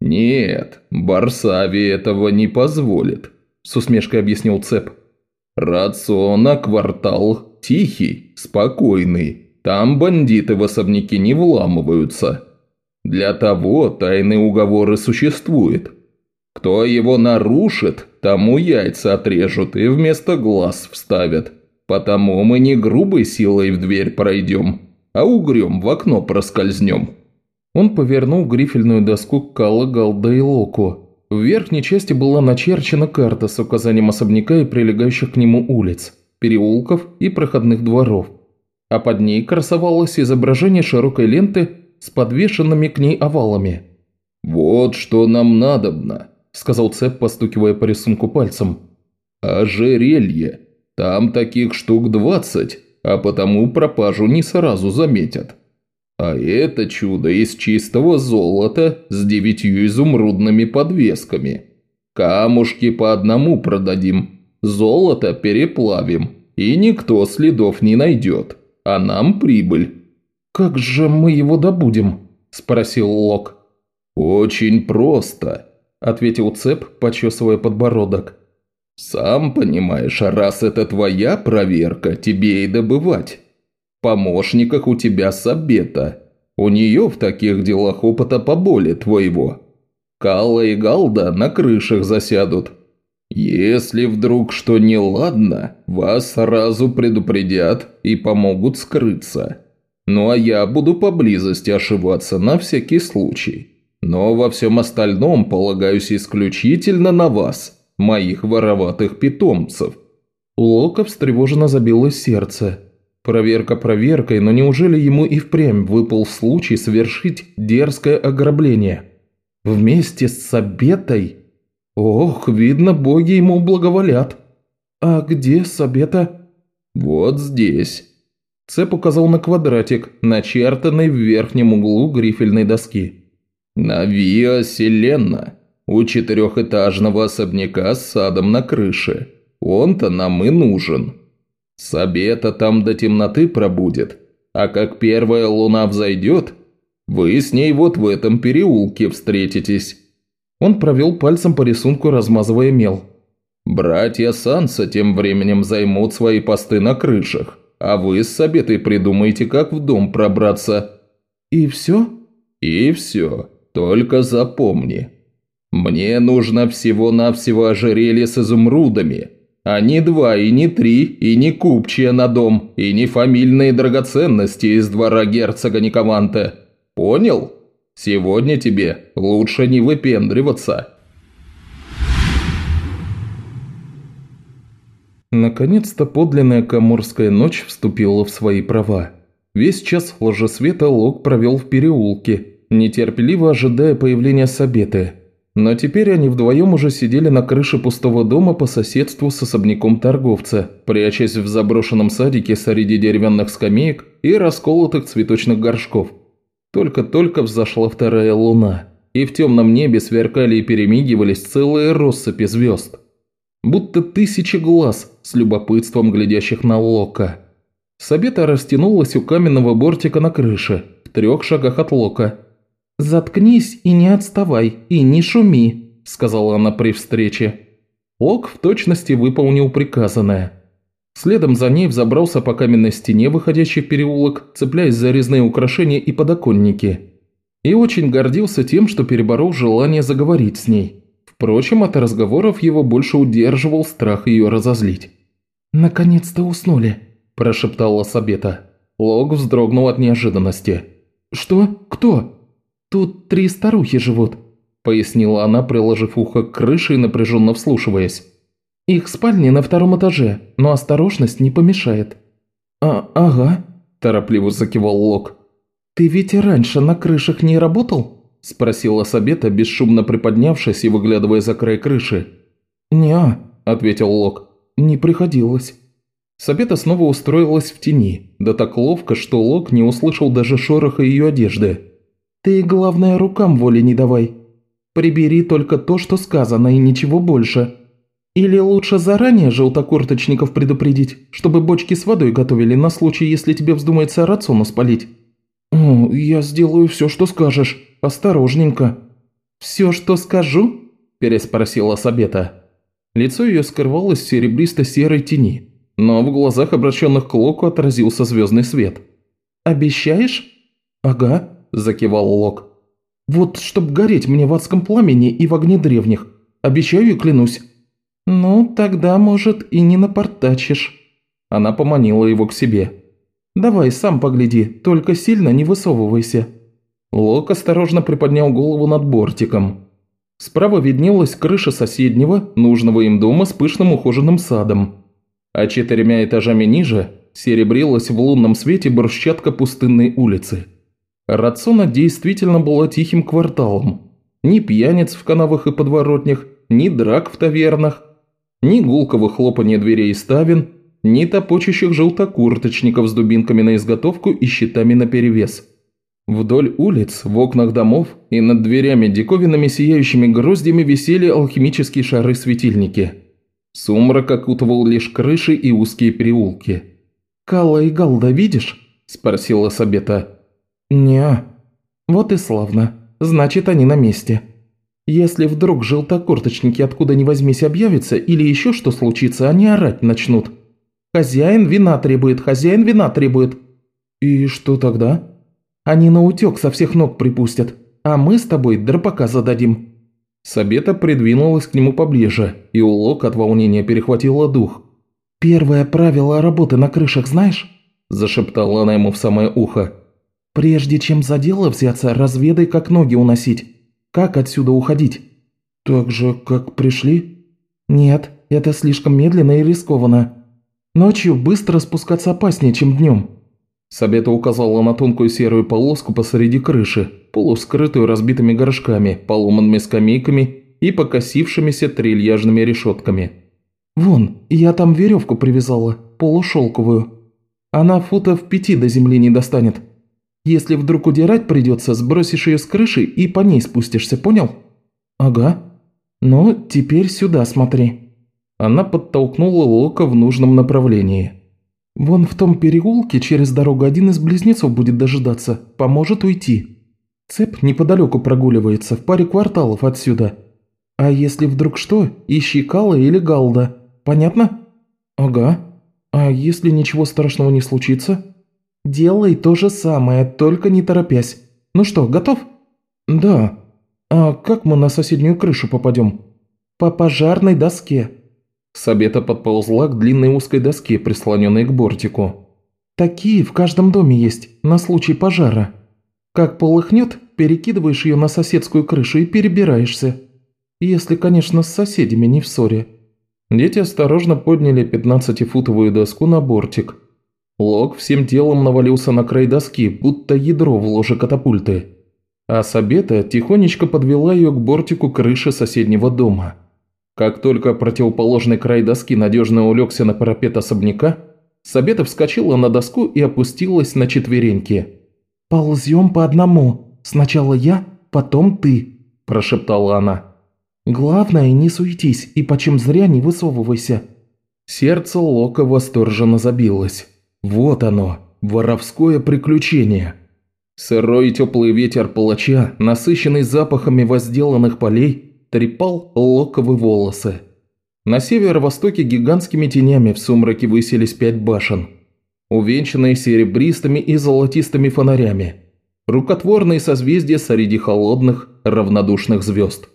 «Нет, Барсави этого не позволит», – с усмешкой объяснил Цеп. «Рациона квартал тихий, спокойный. Там бандиты в особняки не вламываются. Для того тайные уговоры существуют. Кто его нарушит, тому яйца отрежут и вместо глаз вставят. Потому мы не грубой силой в дверь пройдем, а угрем в окно проскользнем». Он повернул грифельную доску к Калла, Галда и Локу. В верхней части была начерчена карта с указанием особняка и прилегающих к нему улиц, переулков и проходных дворов. А под ней красовалось изображение широкой ленты с подвешенными к ней овалами. «Вот что нам надобно», – сказал Цеп, постукивая по рисунку пальцем. «Ожерелье. Там таких штук двадцать, а потому пропажу не сразу заметят». А это чудо из чистого золота с девятью изумрудными подвесками. Камушки по одному продадим, золото переплавим, и никто следов не найдет, а нам прибыль». «Как же мы его добудем?» – спросил Лок. «Очень просто», – ответил Цеп, почесывая подбородок. «Сам понимаешь, раз это твоя проверка, тебе и добывать помощниках у тебя Сабета. У нее в таких делах опыта поболее твоего. Калла и Галда на крышах засядут. Если вдруг что неладно, вас сразу предупредят и помогут скрыться. Ну а я буду поблизости ошиваться на всякий случай. Но во всем остальном полагаюсь исключительно на вас, моих вороватых питомцев». У Лока встревоженно забилось сердце. Проверка проверкой, но неужели ему и впрямь выпал случай совершить дерзкое ограбление? Вместе с Сабетой? Ох, видно, боги ему благоволят. А где Сабета? Вот здесь. Цеп указал на квадратик, начертанный в верхнем углу грифельной доски. «На Виа у четырехэтажного особняка с садом на крыше. Он-то нам и нужен». Сабета там до темноты пробудет, а как первая луна взойдет, вы с ней вот в этом переулке встретитесь». Он провел пальцем по рисунку, размазывая мел. «Братья Санса тем временем займут свои посты на крышах, а вы с Сабетой придумаете, как в дом пробраться». «И все?» «И все. Только запомни. Мне нужно всего-навсего ожерелье с изумрудами, а не два, и не три, и не купчие на дом, и не фамильные драгоценности из двора герцога Никованте. Понял? Сегодня тебе лучше не выпендриваться». Наконец-то подлинная Каморская ночь вступила в свои права. Весь час ложесвета Лок провел в переулке, нетерпеливо ожидая появления Сабеты – но теперь они вдвоем уже сидели на крыше пустого дома по соседству с особняком торговца, прячась в заброшенном садике среди деревянных скамеек и расколотых цветочных горшков. Только-только взошла вторая луна, и в темном небе сверкали и перемигивались целые россыпи звезд. Будто тысячи глаз с любопытством глядящих на Лока. Сабета растянулась у каменного бортика на крыше, в трех шагах от Лока – «Заткнись и не отставай, и не шуми», – сказала она при встрече. Лок в точности выполнил приказанное. Следом за ней взобрался по каменной стене, выходящей в переулок, цепляясь за резные украшения и подоконники. И очень гордился тем, что переборол желание заговорить с ней. Впрочем, от разговоров его больше удерживал страх ее разозлить. «Наконец-то уснули», – прошептала Сабета. Лок вздрогнул от неожиданности. «Что? Кто?» «Тут три старухи живут», – пояснила она, приложив ухо к крыше и напряженно вслушиваясь. «Их спальни на втором этаже, но осторожность не помешает». «А, ага», – торопливо закивал Лок. «Ты ведь раньше на крышах не работал?» – спросила Сабета, бесшумно приподнявшись и выглядывая за край крыши. «Не-а», ответил Лок, – «не приходилось». Сабета снова устроилась в тени, да так ловко, что Лок не услышал даже шороха ее одежды. Ты, главное, рукам воли не давай. Прибери только то, что сказано, и ничего больше». Или лучше заранее желтокурточников предупредить, чтобы бочки с водой готовили на случай, если тебе вздумается рациону спалить?» «О, я сделаю все, что скажешь. Осторожненько». «Все, что скажу?» – переспросила Сабета. Лицо ее скрывалось в серебристо-серой тени, но в глазах, обращенных к Локу, отразился звездный свет. «Обещаешь?» «Ага», – закивал Лок. «Вот, чтоб гореть мне в адском пламени и в огне древних. Обещаю и клянусь». «Ну, тогда, может, и не напортачишь». Она поманила его к себе. «Давай, сам погляди, только сильно не высовывайся». Лок осторожно приподнял голову над бортиком. Справа виднелась крыша соседнего, нужного им дома с пышным ухоженным садом. А четырьмя этажами ниже серебрилась в лунном свете брусчатка пустынной улицы. Рациона действительно была тихим кварталом. Ни пьяниц в канавах и подворотнях, ни драк в тавернах, ни гулкого хлопания дверей и ставен, ни топочущих желтокурточников с дубинками на изготовку и щитами наперевес. Вдоль улиц, в окнах домов и над дверями диковинными сияющими гроздями висели алхимические шары-светильники. Сумрак окутывал лишь крыши и узкие переулки. «Калла и Галда видишь?» – спросила Сабета. «Не. Вот и славно. Значит, они на месте». Если вдруг желтокурточники откуда ни возьмись объявятся или еще что случится, они орать начнут. Хозяин вина требует, хозяин вина требует. И что тогда? Они на утек со всех ног припустят, а мы с тобой дропака зададим. Сабета придвинулась к нему поближе, и у Лок от волнения перехватила дух. «Первое правило работы на крышах знаешь?» – зашептала она ему в самое ухо. «Прежде чем за дело взяться, разведай, как ноги уносить. Как отсюда уходить? Так же, как пришли? Нет, это слишком медленно и рискованно. Ночью быстро спускаться опаснее, чем днем. Сабета указала на тонкую серую полоску посреди крыши, полускрытую разбитыми горшками, поломанными скамейками и покосившимися трильяжными решетками. «Вон, я там веревку привязала, полушелковую. Она футов пяти до земли не достанет. Если вдруг удирать придется, сбросишь ее с крыши и по ней спустишься, понял?» «Ага. Ну, теперь сюда смотри». Она подтолкнула Лока в нужном направлении. «Вон в том переулке через дорогу один из близнецов будет дожидаться, поможет уйти. Цеп неподалеку прогуливается, в паре кварталов отсюда. А если вдруг что, ищи Кала или Галда. Понятно?» «Ага. А если ничего страшного не случится?» «Делай то же самое, только не торопясь. Ну что, готов?» «Да. А как мы на соседнюю крышу попадем?» «По пожарной доске». Сабета подползла к длинной узкой доске, прислоненной к бортику. «Такие в каждом доме есть, на случай пожара. Как полыхнет, перекидываешь ее на соседскую крышу и перебираешься. Если, конечно, с соседями не в ссоре». Дети осторожно подняли пятнадцатифутовую доску на бортик – Лок всем телом навалился на край доски, будто ядро в ложе катапульты. А Сабета тихонечко подвела ее к бортику крыши соседнего дома. Как только противоположный край доски надежно улегся на парапет особняка, Сабета вскочила на доску и опустилась на четвереньки. «Ползем по одному. Сначала я, потом ты», – прошептала она. «Главное, не суетись и почем зря не высовывайся». Сердце Лока восторженно забилось. Вот оно, воровское приключение. Сырой теплый ветер палача, насыщенный запахами возделанных полей, трепал локовые волосы. На северо-востоке гигантскими тенями в сумраке высились пять башен, увенчанные серебристыми и золотистыми фонарями, рукотворные созвездия среди холодных, равнодушных звезд.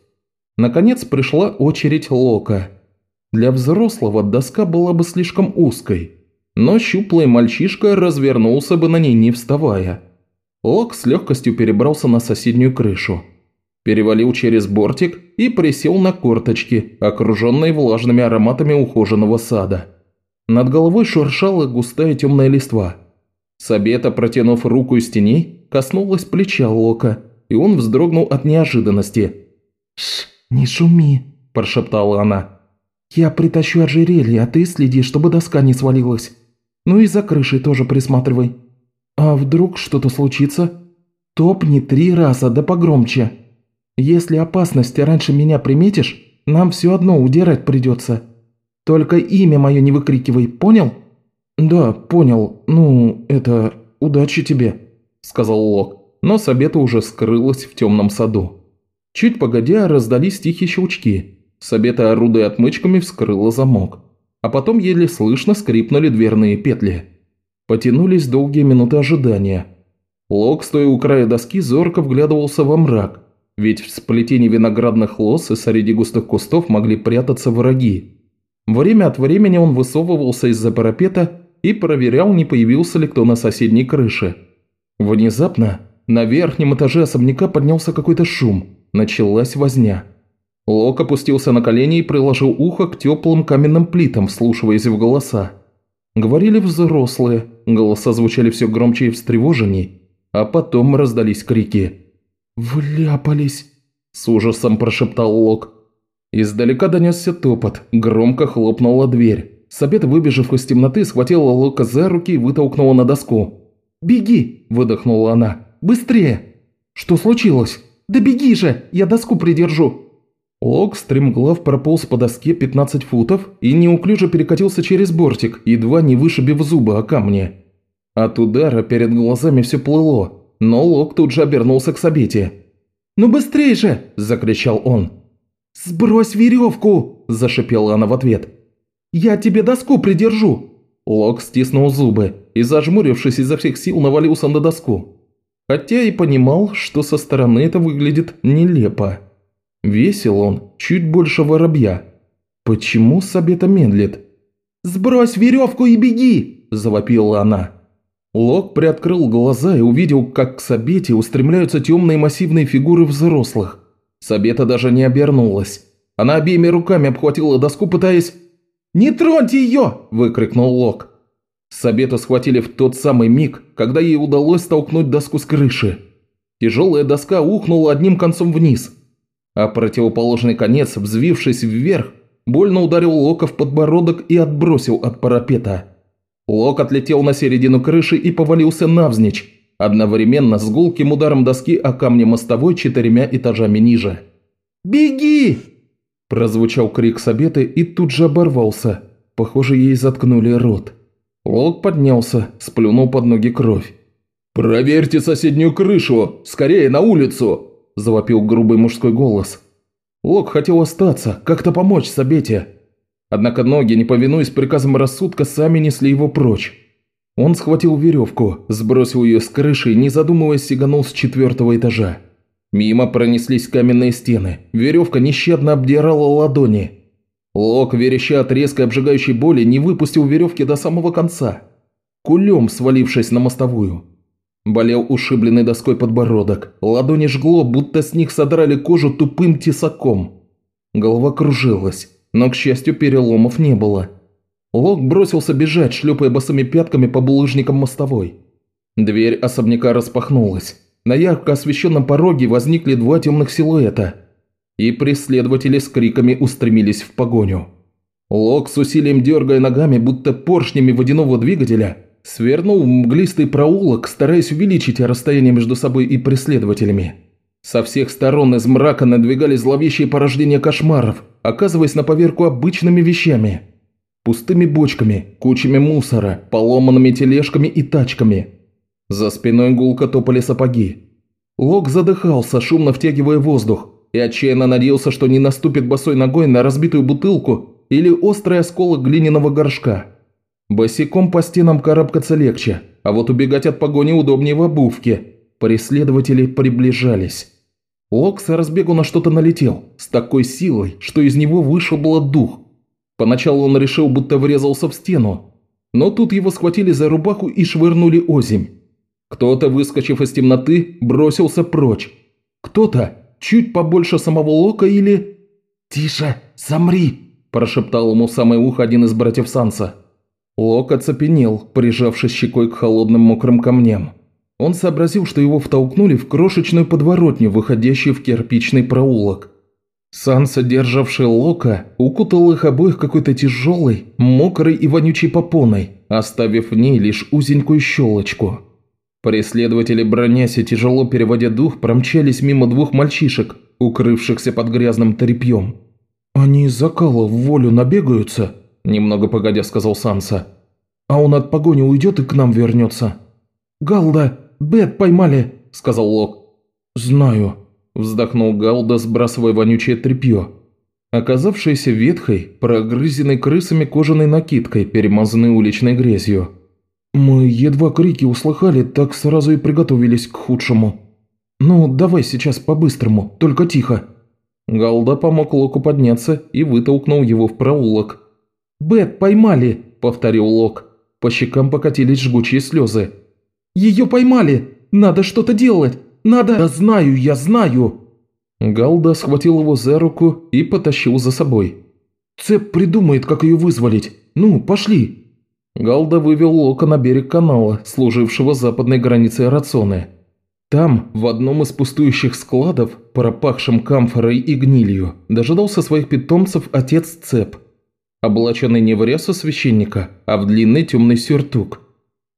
Наконец пришла очередь Лока. Для взрослого доска была бы слишком узкой – но щуплый мальчишка развернулся бы на ней не вставая. Лок с легкостью перебрался на соседнюю крышу, перевалил через бортик и присел на корточки, окруженные влажными ароматами ухоженного сада. Над головой шуршала густая темная листва. Сабета, протянув руку из теней, коснулась плеча Лока, и он вздрогнул от неожиданности. «Шш, не шуми», – прошептала она. «Я притащу ожерелье, а ты следи, чтобы доска не свалилась». Ну и за крышей тоже присматривай. А вдруг что-то случится? Топни три раза, да погромче. Если опасности раньше меня приметишь, нам все одно удирать придется. Только имя мое не выкрикивай, понял?» «Да, понял. Ну, это... удачи тебе», – сказал Лок, но Сабета уже скрылась в темном саду. Чуть погодя раздались тихие щелчки. Сабета, орудуя отмычками, вскрыла замок. А потом еле слышно скрипнули дверные петли. Потянулись долгие минуты ожидания. Лок, стоя у края доски, зорко вглядывался во мрак, ведь в сплетении виноградных лоз и среди густых кустов могли прятаться враги. Время от времени он высовывался из-за парапета и проверял, не появился ли кто на соседней крыше. Внезапно на верхнем этаже особняка поднялся какой-то шум, началась возня. Лок опустился на колени и приложил ухо к теплым каменным плитам, вслушиваясь в голоса. Говорили взрослые, голоса звучали все громче и встревоженней, а потом раздались крики. «Вляпались!» – с ужасом прошептал Лок. Издалека донесся топот, громко хлопнула дверь. Сабет, выбежав из темноты, схватила Лока за руки и вытолкнула на доску. «Беги!» – выдохнула она. «Быстрее!» «Что случилось?» «Да беги же! Я доску придержу!» Лок стремглав прополз по доске 15 футов и неуклюже перекатился через бортик, едва не вышибив зубы о камне. От удара перед глазами все плыло, но Лок тут же обернулся к Сабете. «Ну быстрее же!» – закричал он. «Сбрось веревку!» – зашипела она в ответ. «Я тебе доску придержу!» Лок стиснул зубы и, зажмурившись изо всех сил, навалился на доску. Хотя и понимал, что со стороны это выглядит нелепо. Весил он чуть больше воробья. Почему Сабета медлит? «Сбрось веревку и беги!» – завопила она. Лок приоткрыл глаза и увидел, как к Сабете устремляются темные массивные фигуры взрослых. Сабета даже не обернулась. Она обеими руками обхватила доску, пытаясь... «Не троньте ее!» – выкрикнул Лок. Сабету схватили в тот самый миг, когда ей удалось столкнуть доску с крыши. Тяжелая доска ухнула одним концом вниз, а противоположный конец, взвившись вверх, больно ударил Лока в подбородок и отбросил от парапета. Лок отлетел на середину крыши и повалился навзничь, одновременно с гулким ударом доски о камне мостовой четырьмя этажами ниже. «Беги!» – прозвучал крик Сабеты и тут же оборвался. Похоже, ей заткнули рот. Лок поднялся, сплюнул под ноги кровь. «Проверьте соседнюю крышу! Скорее, на улицу!» – завопил грубый мужской голос. Лок хотел остаться, как-то помочь Сабете. Однако ноги, не повинуясь приказам рассудка, сами несли его прочь. Он схватил веревку, сбросил ее с крыши и, не задумываясь, сиганул с четвертого этажа. Мимо пронеслись каменные стены, веревка нещадно обдирала ладони. Лок, вереща от резкой обжигающей боли, не выпустил веревки до самого конца, кулем свалившись на мостовую. Болел ушибленный доской подбородок, ладони жгло, будто с них содрали кожу тупым тесаком. Голова кружилась, но, к счастью, переломов не было. Лок бросился бежать, шлепая босыми пятками по булыжникам мостовой. Дверь особняка распахнулась. На ярко освещенном пороге возникли два темных силуэта. И преследователи с криками устремились в погоню. Лок с усилием дергая ногами, будто поршнями водяного двигателя, свернул в мглистый проулок, стараясь увеличить расстояние между собой и преследователями. Со всех сторон из мрака надвигались зловещие порождения кошмаров, оказываясь на поверку обычными вещами – Пустыми бочками, кучами мусора, поломанными тележками и тачками. За спиной гулко топали сапоги. Лок задыхался, шумно втягивая воздух, и отчаянно надеялся, что не наступит босой ногой на разбитую бутылку или острый осколок глиняного горшка. Босиком по стенам карабкаться легче, а вот убегать от погони удобнее в обувке. Преследователи приближались. Лок с разбегу на что-то налетел, с такой силой, что из него вышибло дух. Поначалу он решил, будто врезался в стену, но тут его схватили за рубаху и швырнули озимь. Кто-то, выскочив из темноты, бросился прочь. Кто-то, чуть побольше самого Лока или... «Тише, замри!» – прошептал ему в самое ухо один из братьев Санса. Лок оцепенел, прижавшись щекой к холодным мокрым камням. Он сообразил, что его втолкнули в крошечную подворотню, выходящую в кирпичный проулок. Санса, державший Лока, укутал их обоих какой-то тяжелой, мокрой и вонючей попоной, оставив в ней лишь узенькую щелочку. Преследователи, бронясь и тяжело переводя дух, промчались мимо двух мальчишек, укрывшихся под грязным тряпьем. «Они из закала в волю набегаются?» – немного погодя сказал Санса. «А он от погони уйдет и к нам вернется». «Галда, Бет поймали», – сказал Лок. «Знаю», – вздохнул Галда, сбрасывая вонючее тряпье. Оказавшаяся ветхой, прогрызенной крысами кожаной накидкой, перемазанной уличной грязью. «Мы едва крики услыхали, так сразу и приготовились к худшему. Ну, давай сейчас по-быстрому, только тихо». Галда помог Локу подняться и вытолкнул его в проулок. «Бет поймали!» – повторил Лок. По щекам покатились жгучие слезы. «Ее поймали! Надо что-то делать! Надо...» «Да знаю, я знаю!» Галда схватил его за руку и потащил за собой. «Цеп придумает, как ее вызволить. Ну, пошли!» Галда вывел Лока на берег канала, служившего западной границей Рационы. Там, в одном из пустующих складов, пропахшим камфорой и гнилью, дожидался своих питомцев отец Цеп, облаченный не в рясу священника, а в длинный темный сюртук.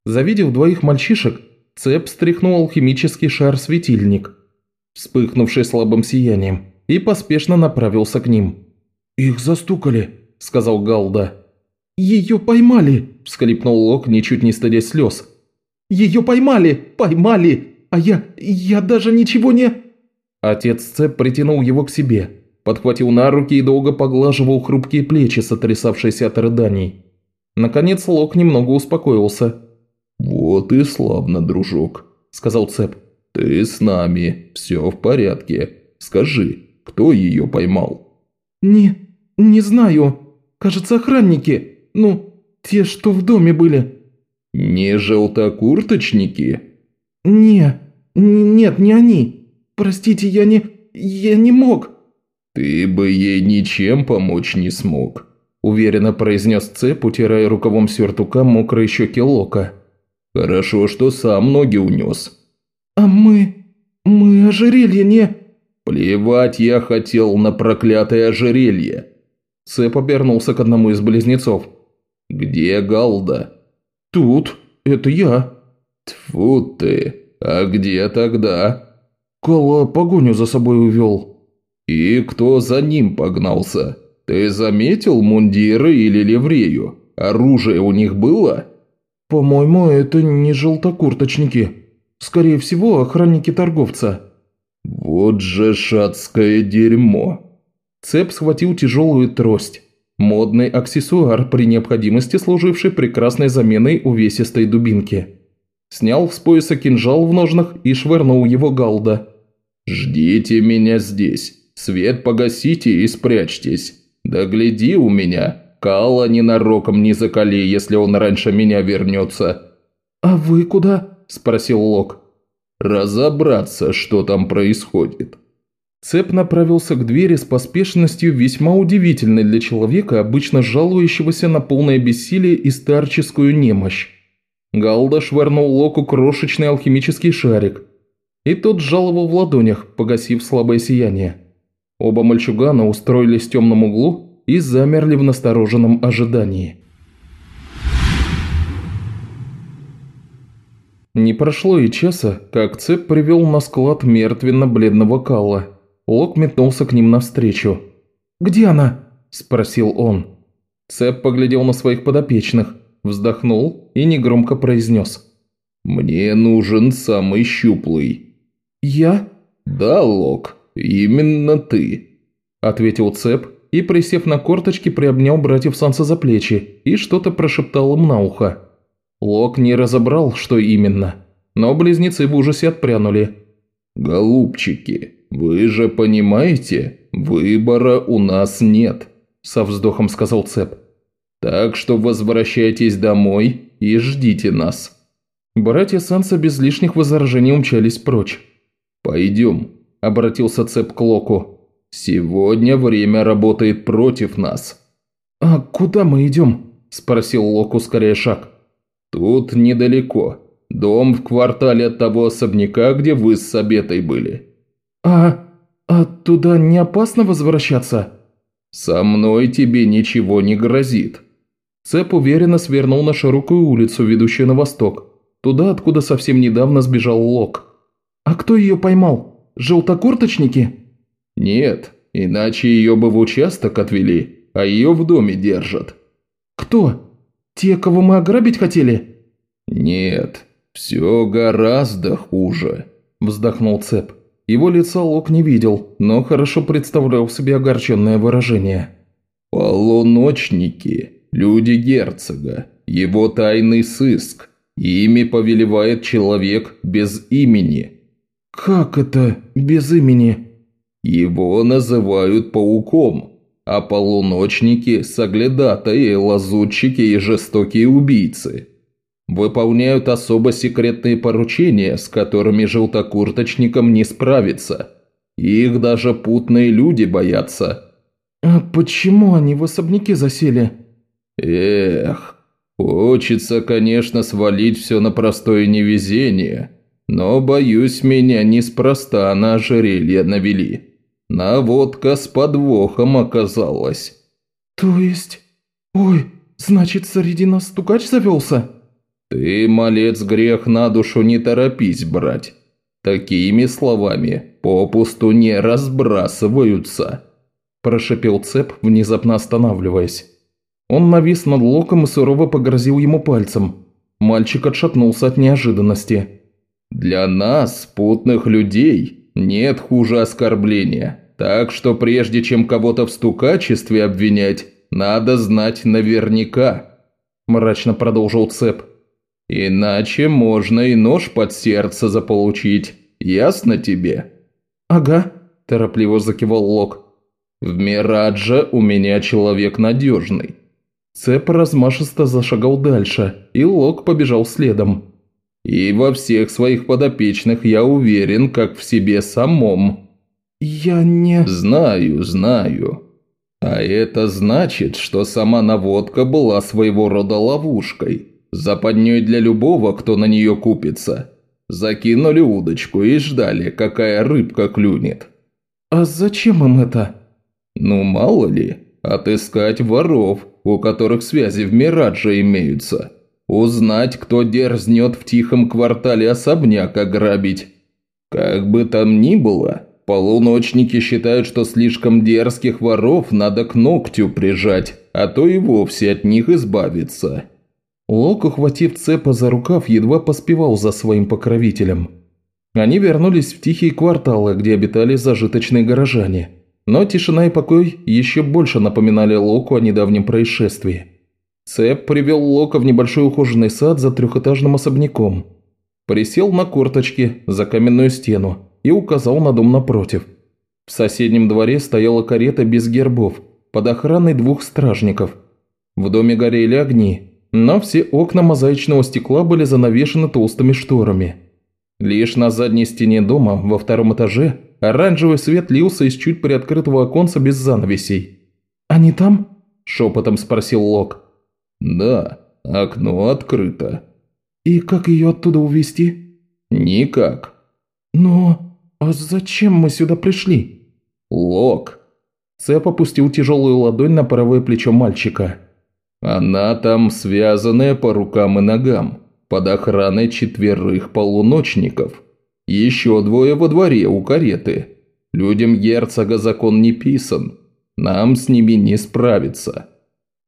Завидев двоих мальчишек, Цеп стряхнул алхимический шар-светильник, вспыхнувший слабым сиянием, и поспешно направился к ним. «Их застукали», – сказал Галда. «Ее поймали!» – всхлипнул Лок, ничуть не стыдя слез. «Ее поймали! Поймали! А я... я даже ничего не...» Отец Цеп притянул его к себе, подхватил на руки и долго поглаживал хрупкие плечи, сотрясавшиеся от рыданий. Наконец Лок немного успокоился. «Вот и славно, дружок», – сказал Цеп. «Ты с нами, все в порядке. Скажи, кто ее поймал?» «Не... не знаю. Кажется, охранники. Ну, те, что в доме были». «Не желтокурточники?» «Не, «Нет, не они. Простите, я не... я не мог». «Ты бы ей ничем помочь не смог», – уверенно произнес Цеп, утирая рукавом сюртука мокрые щеки Лока. «Хорошо, что сам ноги унес». «А мы... мы ожерелье не...» «Плевать я хотел на проклятое ожерелье». Цеп обернулся к одному из близнецов. «Где Галда?» «Тут. Это я». «Тьфу ты!» «А где тогда?» «Кала погоню за собой увел». «И кто за ним погнался? Ты заметил мундиры или ливрею? Оружие у них было?» «По-моему, это не желтокурточники. Скорее всего, охранники торговца». «Вот же шатское дерьмо!» Цеп схватил тяжелую трость. Модный аксессуар, при необходимости служивший прекрасной заменой увесистой дубинки снял с пояса кинжал в ножнах и швырнул его Галда. «Ждите меня здесь. Свет погасите и спрячьтесь. Да гляди у меня. Кала ненароком не закали, если он раньше меня вернется». «А вы куда?» – спросил Лок. «Разобраться, что там происходит». Цеп направился к двери с поспешностью весьма удивительной для человека, обычно жалующегося на полное бессилие и старческую немощь. Галда швырнул Локу крошечный алхимический шарик, и тот его в ладонях, погасив слабое сияние. Оба мальчугана устроились в темном углу и замерли в настороженном ожидании. Не прошло и часа, как Цеп привел на склад мертвенно-бледного Калла. Лок метнулся к ним навстречу. «Где она?» – спросил он. Цеп поглядел на своих подопечных – вздохнул и негромко произнес. «Мне нужен самый щуплый». «Я?» «Да, Лок, именно ты», – ответил Цеп и, присев на корточки, приобнял братьев Санса за плечи и что-то прошептал им на ухо. Лок не разобрал, что именно, но близнецы в ужасе отпрянули. «Голубчики, вы же понимаете, выбора у нас нет», – со вздохом сказал Цеп. Так что возвращайтесь домой и ждите нас». Братья Санса без лишних возражений умчались прочь. «Пойдем», – обратился Цеп к Локу. «Сегодня время работает против нас». «А куда мы идем?» – спросил Лок, ускоряя шаг. «Тут недалеко. Дом в квартале от того особняка, где вы с Сабетой были». «А... а туда не опасно возвращаться?» «Со мной тебе ничего не грозит. Цеп уверенно свернул на широкую улицу, ведущую на восток, туда, откуда совсем недавно сбежал Лок. «А кто ее поймал? Желтокурточники?» «Нет, иначе ее бы в участок отвели, а ее в доме держат». «Кто? Те, кого мы ограбить хотели?» «Нет, все гораздо хуже», – вздохнул Цеп. Его лица Лок не видел, но хорошо представлял себе огорченное выражение. «Полуночники, люди герцога, его тайный сыск. Ими повелевает человек без имени». «Как это без имени?» «Его называют пауком, а полуночники – соглядатые, лазутчики и жестокие убийцы. Выполняют особо секретные поручения, с которыми желтокурточникам не справиться. Их даже путные люди боятся». «А почему они в особняке засели?» «Эх, хочется, конечно, свалить все на простое невезение, но, боюсь, меня неспроста на ожерелье навели. Наводка с подвохом оказалась». «То есть? Ой, значит, среди нас стукач завелся?» «Ты, малец, грех на душу не торопись брать. Такими словами попусту не разбрасываются», – прошипел Цеп, внезапно останавливаясь. Он навис над Локом и сурово погрозил ему пальцем. Мальчик отшатнулся от неожиданности. «Для нас, путных людей, нет хуже оскорбления, так что прежде чем кого-то в стукачестве обвинять, надо знать наверняка», – мрачно продолжил Цеп. «Иначе можно и нож под сердце заполучить, ясно тебе?» «Ага», – торопливо закивал Лок. «В Мирадже у меня человек надежный». Цеп размашисто зашагал дальше, и Лок побежал следом. «И во всех своих подопечных я уверен, как в себе самом». «Я не...» «Знаю, знаю. А это значит, что сама наводка была своего рода ловушкой». Западней для любого, кто на нее купится. Закинули удочку и ждали, какая рыбка клюнет. А зачем им это? Ну, мало ли, отыскать воров, у которых связи в Мирадже имеются. Узнать, кто дерзнет в тихом квартале особняк ограбить. Как бы там ни было, полуночники считают, что слишком дерзких воров надо к ногтю прижать, а то и вовсе от них избавиться. Лок, ухватив цепа за рукав, едва поспевал за своим покровителем. Они вернулись в тихие кварталы, где обитали зажиточные горожане. Но тишина и покой еще больше напоминали Локу о недавнем происшествии. Цеп привел Лока в небольшой ухоженный сад за трехэтажным особняком. Присел на корточки за каменную стену и указал на дом напротив. В соседнем дворе стояла карета без гербов, под охраной двух стражников. В доме горели огни, но все окна мозаичного стекла были занавешены толстыми шторами. Лишь на задней стене дома, во втором этаже, оранжевый свет лился из чуть приоткрытого оконца без занавесей. «Они там?» – шепотом спросил Лок. «Да, окно открыто». «И как ее оттуда увезти?» «Никак». «Но... а зачем мы сюда пришли?» «Лок». Цеп опустил тяжелую ладонь на правое плечо мальчика. Она там связанная по рукам и ногам, под охраной четверых полуночников. Еще двое во дворе у кареты. Людям герцога закон не писан. Нам с ними не справиться».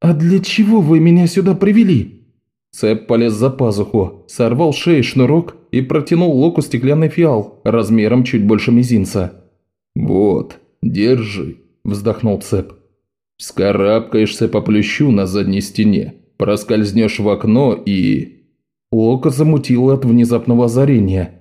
«А для чего вы меня сюда привели?» Цеп полез за пазуху, сорвал шеи шнурок и протянул Локу стеклянный фиал размером чуть больше мизинца. «Вот, держи», – вздохнул Цеп. Вскарабкаешься по плющу на задней стене, проскользнешь в окно и...» Лока замутила от внезапного озарения.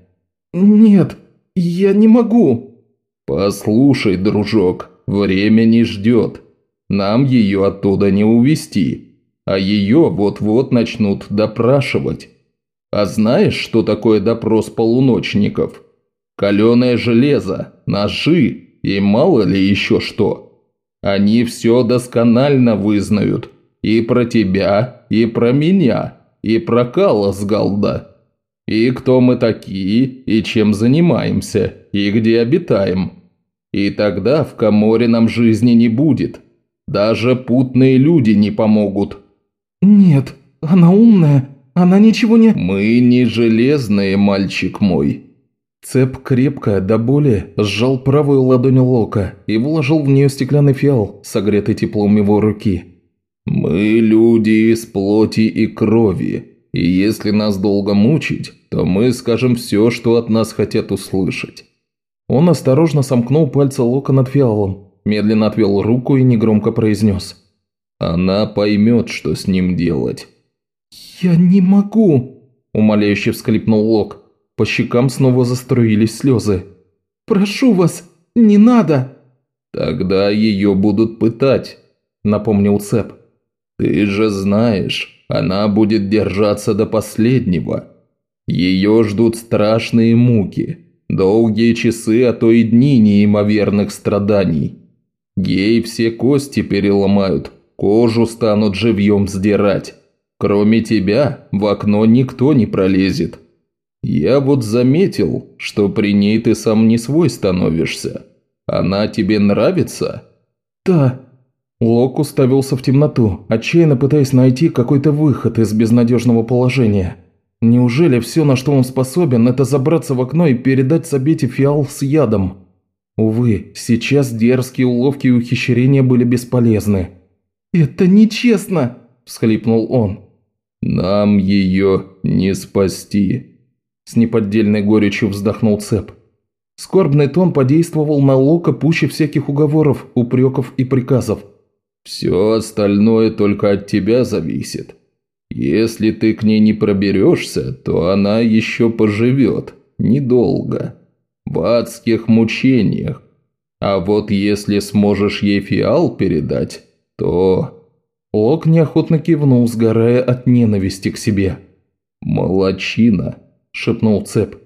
«Нет, я не могу!» «Послушай, дружок, время не ждет. Нам ее оттуда не увести, а ее вот-вот начнут допрашивать. А знаешь, что такое допрос полуночников? Каленое железо, ножи и мало ли еще что». Они все досконально вызнают. И про тебя, и про меня, и про Кала с Галда. И кто мы такие, и чем занимаемся, и где обитаем. И тогда в Каморе нам жизни не будет. Даже путные люди не помогут». «Нет, она умная, она ничего не...» «Мы не железные, мальчик мой. Цеп крепко, до боли, сжал правую ладонь Лока и вложил в нее стеклянный фиал, согретый теплом его руки. Мы люди из плоти и крови, и если нас долго мучить, то мы скажем все, что от нас хотят услышать». Он осторожно сомкнул пальцы Лока над фиалом, медленно отвел руку и негромко произнес. «Она поймет, что с ним делать». «Я не могу!» – умоляюще всклипнул Лок. По щекам снова заструились слезы. «Прошу вас, не надо!» «Тогда ее будут пытать», – напомнил Цеп. «Ты же знаешь, она будет держаться до последнего. Ее ждут страшные муки, долгие часы, а то и дни неимоверных страданий. Ей все кости переломают, кожу станут живьем сдирать. Кроме тебя в окно никто не пролезет. Я вот заметил, что при ней ты сам не свой становишься. Она тебе нравится?» «Да». Лок уставился в темноту, отчаянно пытаясь найти какой-то выход из безнадежного положения. Неужели все, на что он способен, это забраться в окно и передать Сабете фиал с ядом? Увы, сейчас дерзкие уловки и ухищрения были бесполезны. «Это нечестно!» – всхлипнул он. «Нам ее не спасти!» С неподдельной горечью вздохнул Цеп. Скорбный тон подействовал на Лока пуще всяких уговоров, упреков и приказов. «Все остальное только от тебя зависит. Если ты к ней не проберешься, то она еще поживет. Недолго. В адских мучениях. А вот если сможешь ей фиал передать, то...» Лок неохотно кивнул, сгорая от ненависти к себе. «Молодчина», – шепнул Цеп.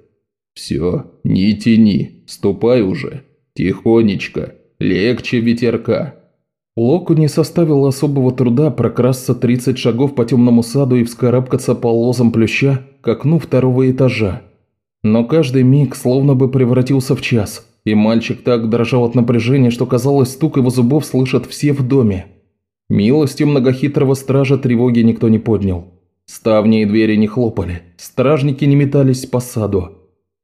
«Все, не тяни, ступай уже. Тихонечко, легче ветерка». Локу не составило особого труда прокрасться 30 шагов по темному саду и вскарабкаться по лозам плюща к окну второго этажа. Но каждый миг словно бы превратился в час, и мальчик так дрожал от напряжения, что казалось, стук его зубов слышат все в доме. Милостью многохитрого стража тревоги никто не поднял. Ставни и двери не хлопали, стражники не метались по саду.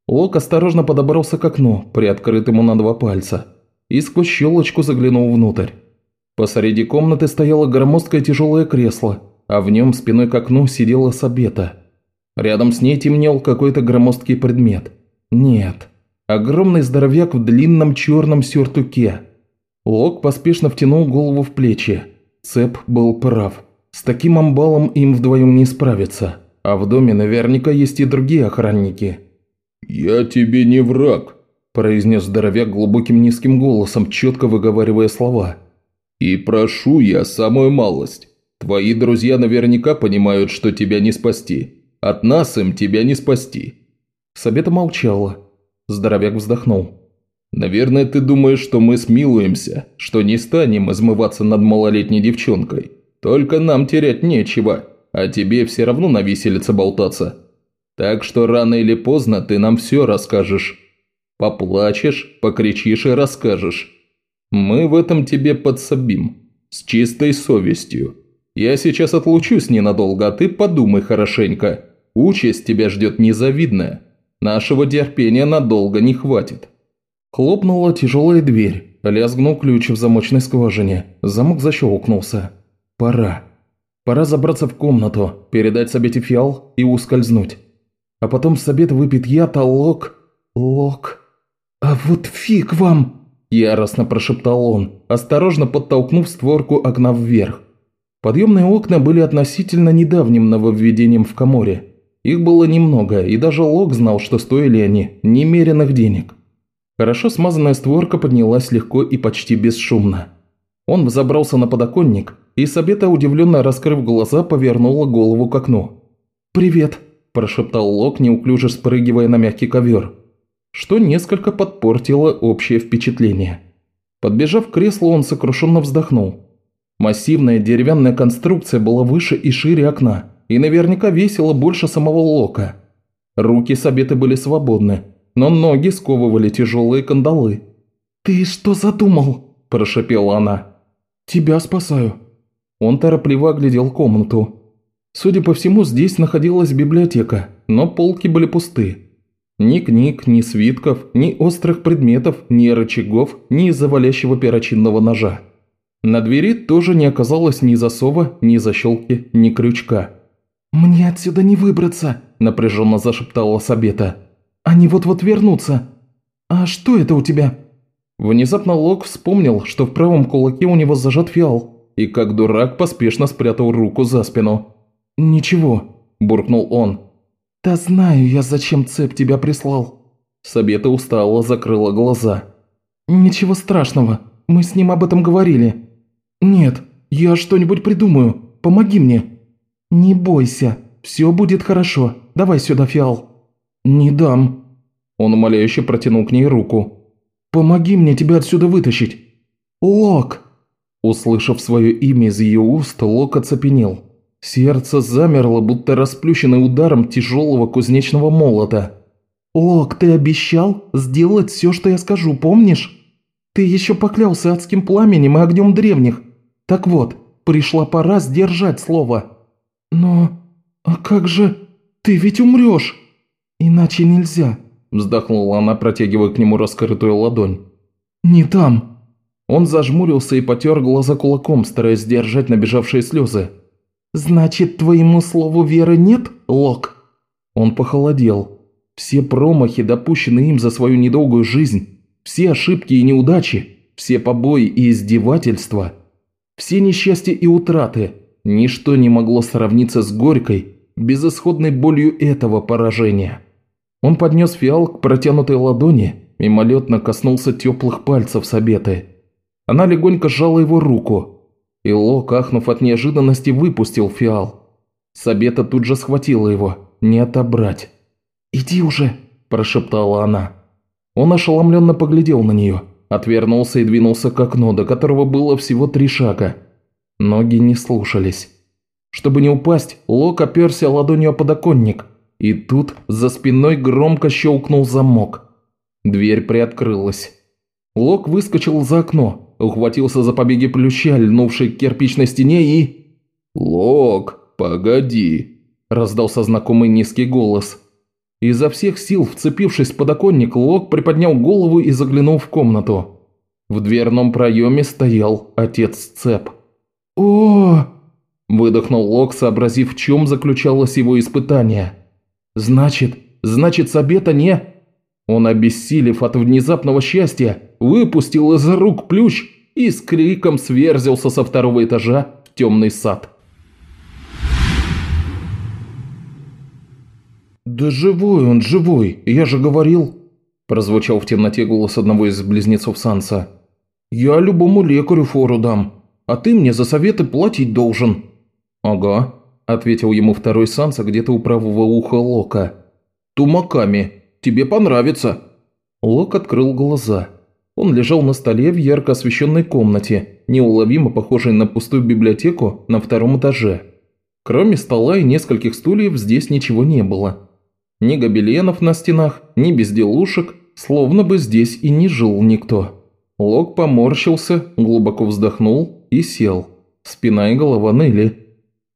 Лок осторожно подобрался к окну, приоткрытому на два пальца, и сквозь щелочку заглянул внутрь. Посреди комнаты стояло громоздкое тяжелое кресло, а в нем спиной к окну сидела Сабета. Рядом с ней темнел какой-то громоздкий предмет. Нет, огромный здоровяк в длинном черном сюртуке. Лок поспешно втянул голову в плечи. Цеп был прав. С таким амбалом им вдвоем не справиться. А в доме наверняка есть и другие охранники. «Я тебе не враг», – произнес здоровяк глубоким низким голосом, четко выговаривая слова. «И прошу я самую малость. Твои друзья наверняка понимают, что тебя не спасти. От нас им тебя не спасти». Сабета молчала. Здоровяк вздохнул. Наверное, ты думаешь, что мы смилуемся, что не станем измываться над малолетней девчонкой. Только нам терять нечего, а тебе все равно на виселице болтаться. Так что рано или поздно ты нам все расскажешь. Поплачешь, покричишь и расскажешь. Мы в этом тебе подсобим. С чистой совестью. Я сейчас отлучусь ненадолго, а ты подумай хорошенько. Участь тебя ждет незавидная. Нашего терпения надолго не хватит. Хлопнула тяжелая дверь, лязгнул ключ в замочной скважине, замок защелкнулся. Пора. Пора забраться в комнату, передать Сабете фиал и ускользнуть. А потом Сабет выпьет яд, а Лок... Лок... «А вот фиг вам!» – яростно прошептал он, осторожно подтолкнув створку окна вверх. Подъемные окна были относительно недавним нововведением в Каморе. Их было немного, и даже Лок знал, что стоили они немеренных денег. Хорошо смазанная створка поднялась легко и почти бесшумно. Он взобрался на подоконник, и Сабета, удивленно раскрыв глаза, повернула голову к окну. «Привет», – прошептал Лок, неуклюже спрыгивая на мягкий ковер, что несколько подпортило общее впечатление. Подбежав к креслу, он сокрушенно вздохнул. Массивная деревянная конструкция была выше и шире окна, и наверняка весила больше самого Лока. Руки Сабеты были свободны, но ноги сковывали тяжелые кандалы. «Ты что задумал?» – прошепела она. «Тебя спасаю». Он торопливо оглядел комнату. Судя по всему, здесь находилась библиотека, но полки были пусты. Ни книг, ни свитков, ни острых предметов, ни рычагов, ни завалящего перочинного ножа. На двери тоже не оказалось ни засова, ни защелки, ни крючка. «Мне отсюда не выбраться», – напряженно зашептала Сабета. «Они вот-вот вернутся. А что это у тебя?» Внезапно Лок вспомнил, что в правом кулаке у него зажат фиал, и как дурак поспешно спрятал руку за спину. «Ничего», – буркнул он. «Да знаю я, зачем цепь тебя прислал». Сабета устала, закрыла глаза. «Ничего страшного, мы с ним об этом говорили. «Нет, я что-нибудь придумаю. Помоги мне». «Не бойся, все будет хорошо. Давай сюда, Фиал». «Не дам». Он умоляюще протянул к ней руку. «Помоги мне тебя отсюда вытащить». «Лок!» Услышав свое имя из ее уст, Лок оцепенел. Сердце замерло, будто расплющенное ударом тяжелого кузнечного молота. «Лок, ты обещал сделать все, что я скажу, помнишь? Ты еще поклялся адским пламенем и огнем древних. Так вот, пришла пора сдержать слово. Но... А как же... Ты ведь умрешь! Иначе нельзя, вздохнула она, протягивая к нему раскрытую ладонь. Не там. Он зажмурился и потер глаза кулаком, стараясь сдержать набежавшие слезы. «Значит, твоему слову веры нет, Лок?» Он похолодел. Все промахи, допущенные им за свою недолгую жизнь, все ошибки и неудачи, все побои и издевательства – все несчастья и утраты, ничто не могло сравниться с горькой, безысходной болью этого поражения. Он поднес фиал к протянутой ладони, мимолетно коснулся теплых пальцев Сабеты. Она легонько сжала его руку, и Лок, ахнув от неожиданности, выпустил фиал. Сабета тут же схватила его, не отобрать. «Иди уже!» – прошептала она. Он ошеломленно поглядел на нее – Отвернулся и двинулся к окну, до которого было всего три шага. Ноги не слушались. Чтобы не упасть, Лок оперся ладонью о подоконник, и тут за спиной громко щелкнул замок. Дверь приоткрылась. Лок выскочил за окно, ухватился за побеги плюща, льнувший к кирпичной стене и... «Лок, погоди!» – раздался знакомый низкий голос – Изо всех сил, вцепившись в подоконник, Лок приподнял голову и заглянул в комнату. В дверном проеме стоял отец Цеп. О выдохнул Лок, сообразив, в чем заключалось его испытание. «Значит, значит, с обета не...» Он, обессилев от внезапного счастья, выпустил из рук плющ и с криком сверзился со второго этажа в темный сад. «Да живой он, живой, я же говорил!» Прозвучал в темноте голос одного из близнецов Санса. «Я любому лекарю фору дам, а ты мне за советы платить должен». «Ага», – ответил ему второй Санса где-то у правого уха Лока. «Тумаками, тебе понравится». Лок открыл глаза. Он лежал на столе в ярко освещенной комнате, неуловимо похожей на пустую библиотеку на втором этаже. Кроме стола и нескольких стульев здесь ничего не было. Ни гобеленов на стенах, ни безделушек, словно бы здесь и не жил никто. Лок поморщился, глубоко вздохнул и сел. Спина и голова ныли.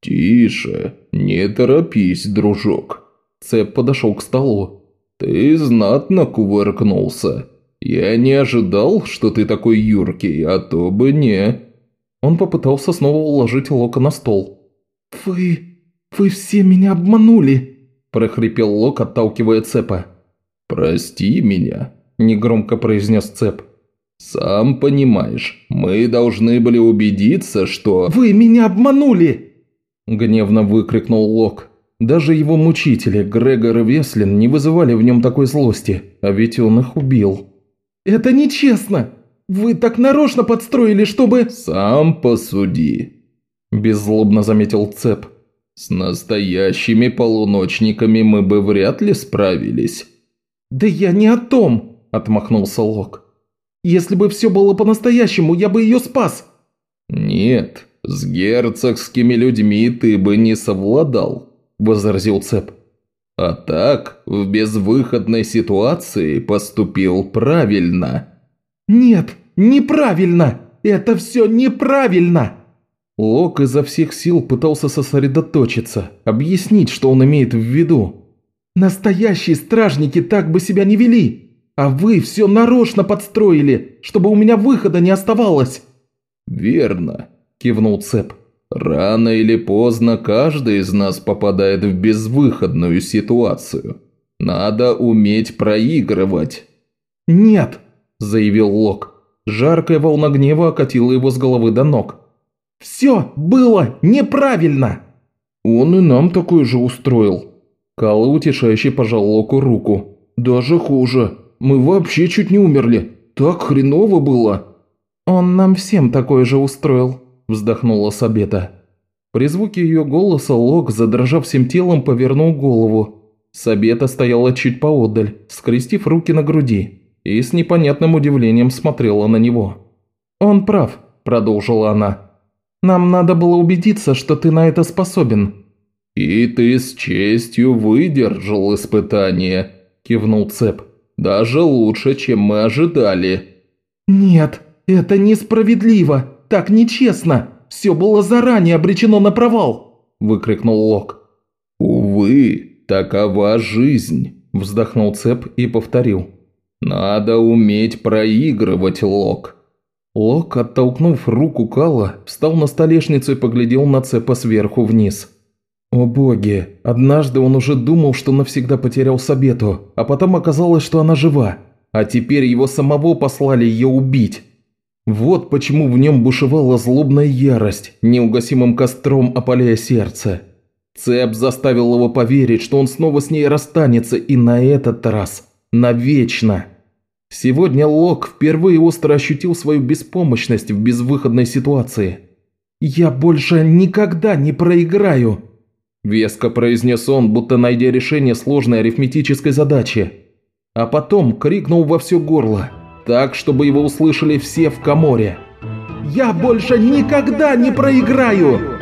«Тише, не торопись, дружок». Цеп подошел к столу. «Ты знатно кувыркнулся. Я не ожидал, что ты такой юркий, а то бы не...» Он попытался снова уложить Лока на стол. «Вы... вы все меня обманули!» – прохрипел Лок, отталкивая Цепа. «Прости меня», – негромко произнес Цеп. «Сам понимаешь, мы должны были убедиться, что...» «Вы меня обманули!» – гневно выкрикнул Лок. Даже его мучители, Грегор и Веслин, не вызывали в нем такой злости, а ведь он их убил. «Это нечестно! Вы так нарочно подстроили, чтобы...» «Сам посуди», – беззлобно заметил Цеп. С настоящими полуночниками мы бы вряд ли справились». «Да я не о том!» – отмахнулся Лок. «Если бы все было по-настоящему, я бы ее спас!» «Нет, с герцогскими людьми ты бы не совладал», – возразил Цеп. «А так, в безвыходной ситуации поступил правильно». «Нет, неправильно! Это все неправильно!» Лок изо всех сил пытался сосредоточиться, объяснить, что он имеет в виду. «Настоящие стражники так бы себя не вели, а вы все нарочно подстроили, чтобы у меня выхода не оставалось». «Верно», – кивнул Цеп. «Рано или поздно каждый из нас попадает в безвыходную ситуацию. Надо уметь проигрывать». «Нет», – заявил Лок. Жаркая волна гнева окатила его с головы до ног. «Все было неправильно!» «Он и нам такое же устроил». Калла утешающе пожал Локу руку. «Даже хуже. Мы вообще чуть не умерли. Так хреново было». «Он нам всем такое же устроил», – вздохнула Сабета. При звуке ее голоса Лок, задрожав всем телом, повернул голову. Сабета стояла чуть поодаль, скрестив руки на груди, и с непонятным удивлением смотрела на него. «Он прав», – продолжила она. «Нам надо было убедиться, что ты на это способен». «И ты с честью выдержал испытание», – кивнул Цеп. «Даже лучше, чем мы ожидали». «Нет, это несправедливо, так нечестно. Все было заранее обречено на провал», – выкрикнул Лок. «Увы, такова жизнь», – вздохнул Цеп и повторил. «Надо уметь проигрывать, Лок». Лок, оттолкнув руку Кала, встал на столешницу и поглядел на Цепа сверху вниз. О боги, однажды он уже думал, что навсегда потерял Сабету, а потом оказалось, что она жива. А теперь его самого послали ее убить. Вот почему в нем бушевала злобная ярость, неугасимым костром опаляя сердце. Цеп заставил его поверить, что он снова с ней расстанется, и на этот раз навечно. Сегодня Лок впервые остро ощутил свою беспомощность в безвыходной ситуации. «Я больше никогда не проиграю!» Веско произнес он, будто найдя решение сложной арифметической задачи. А потом крикнул во все горло, так, чтобы его услышали все в коморе. «Я больше никогда не проиграю!»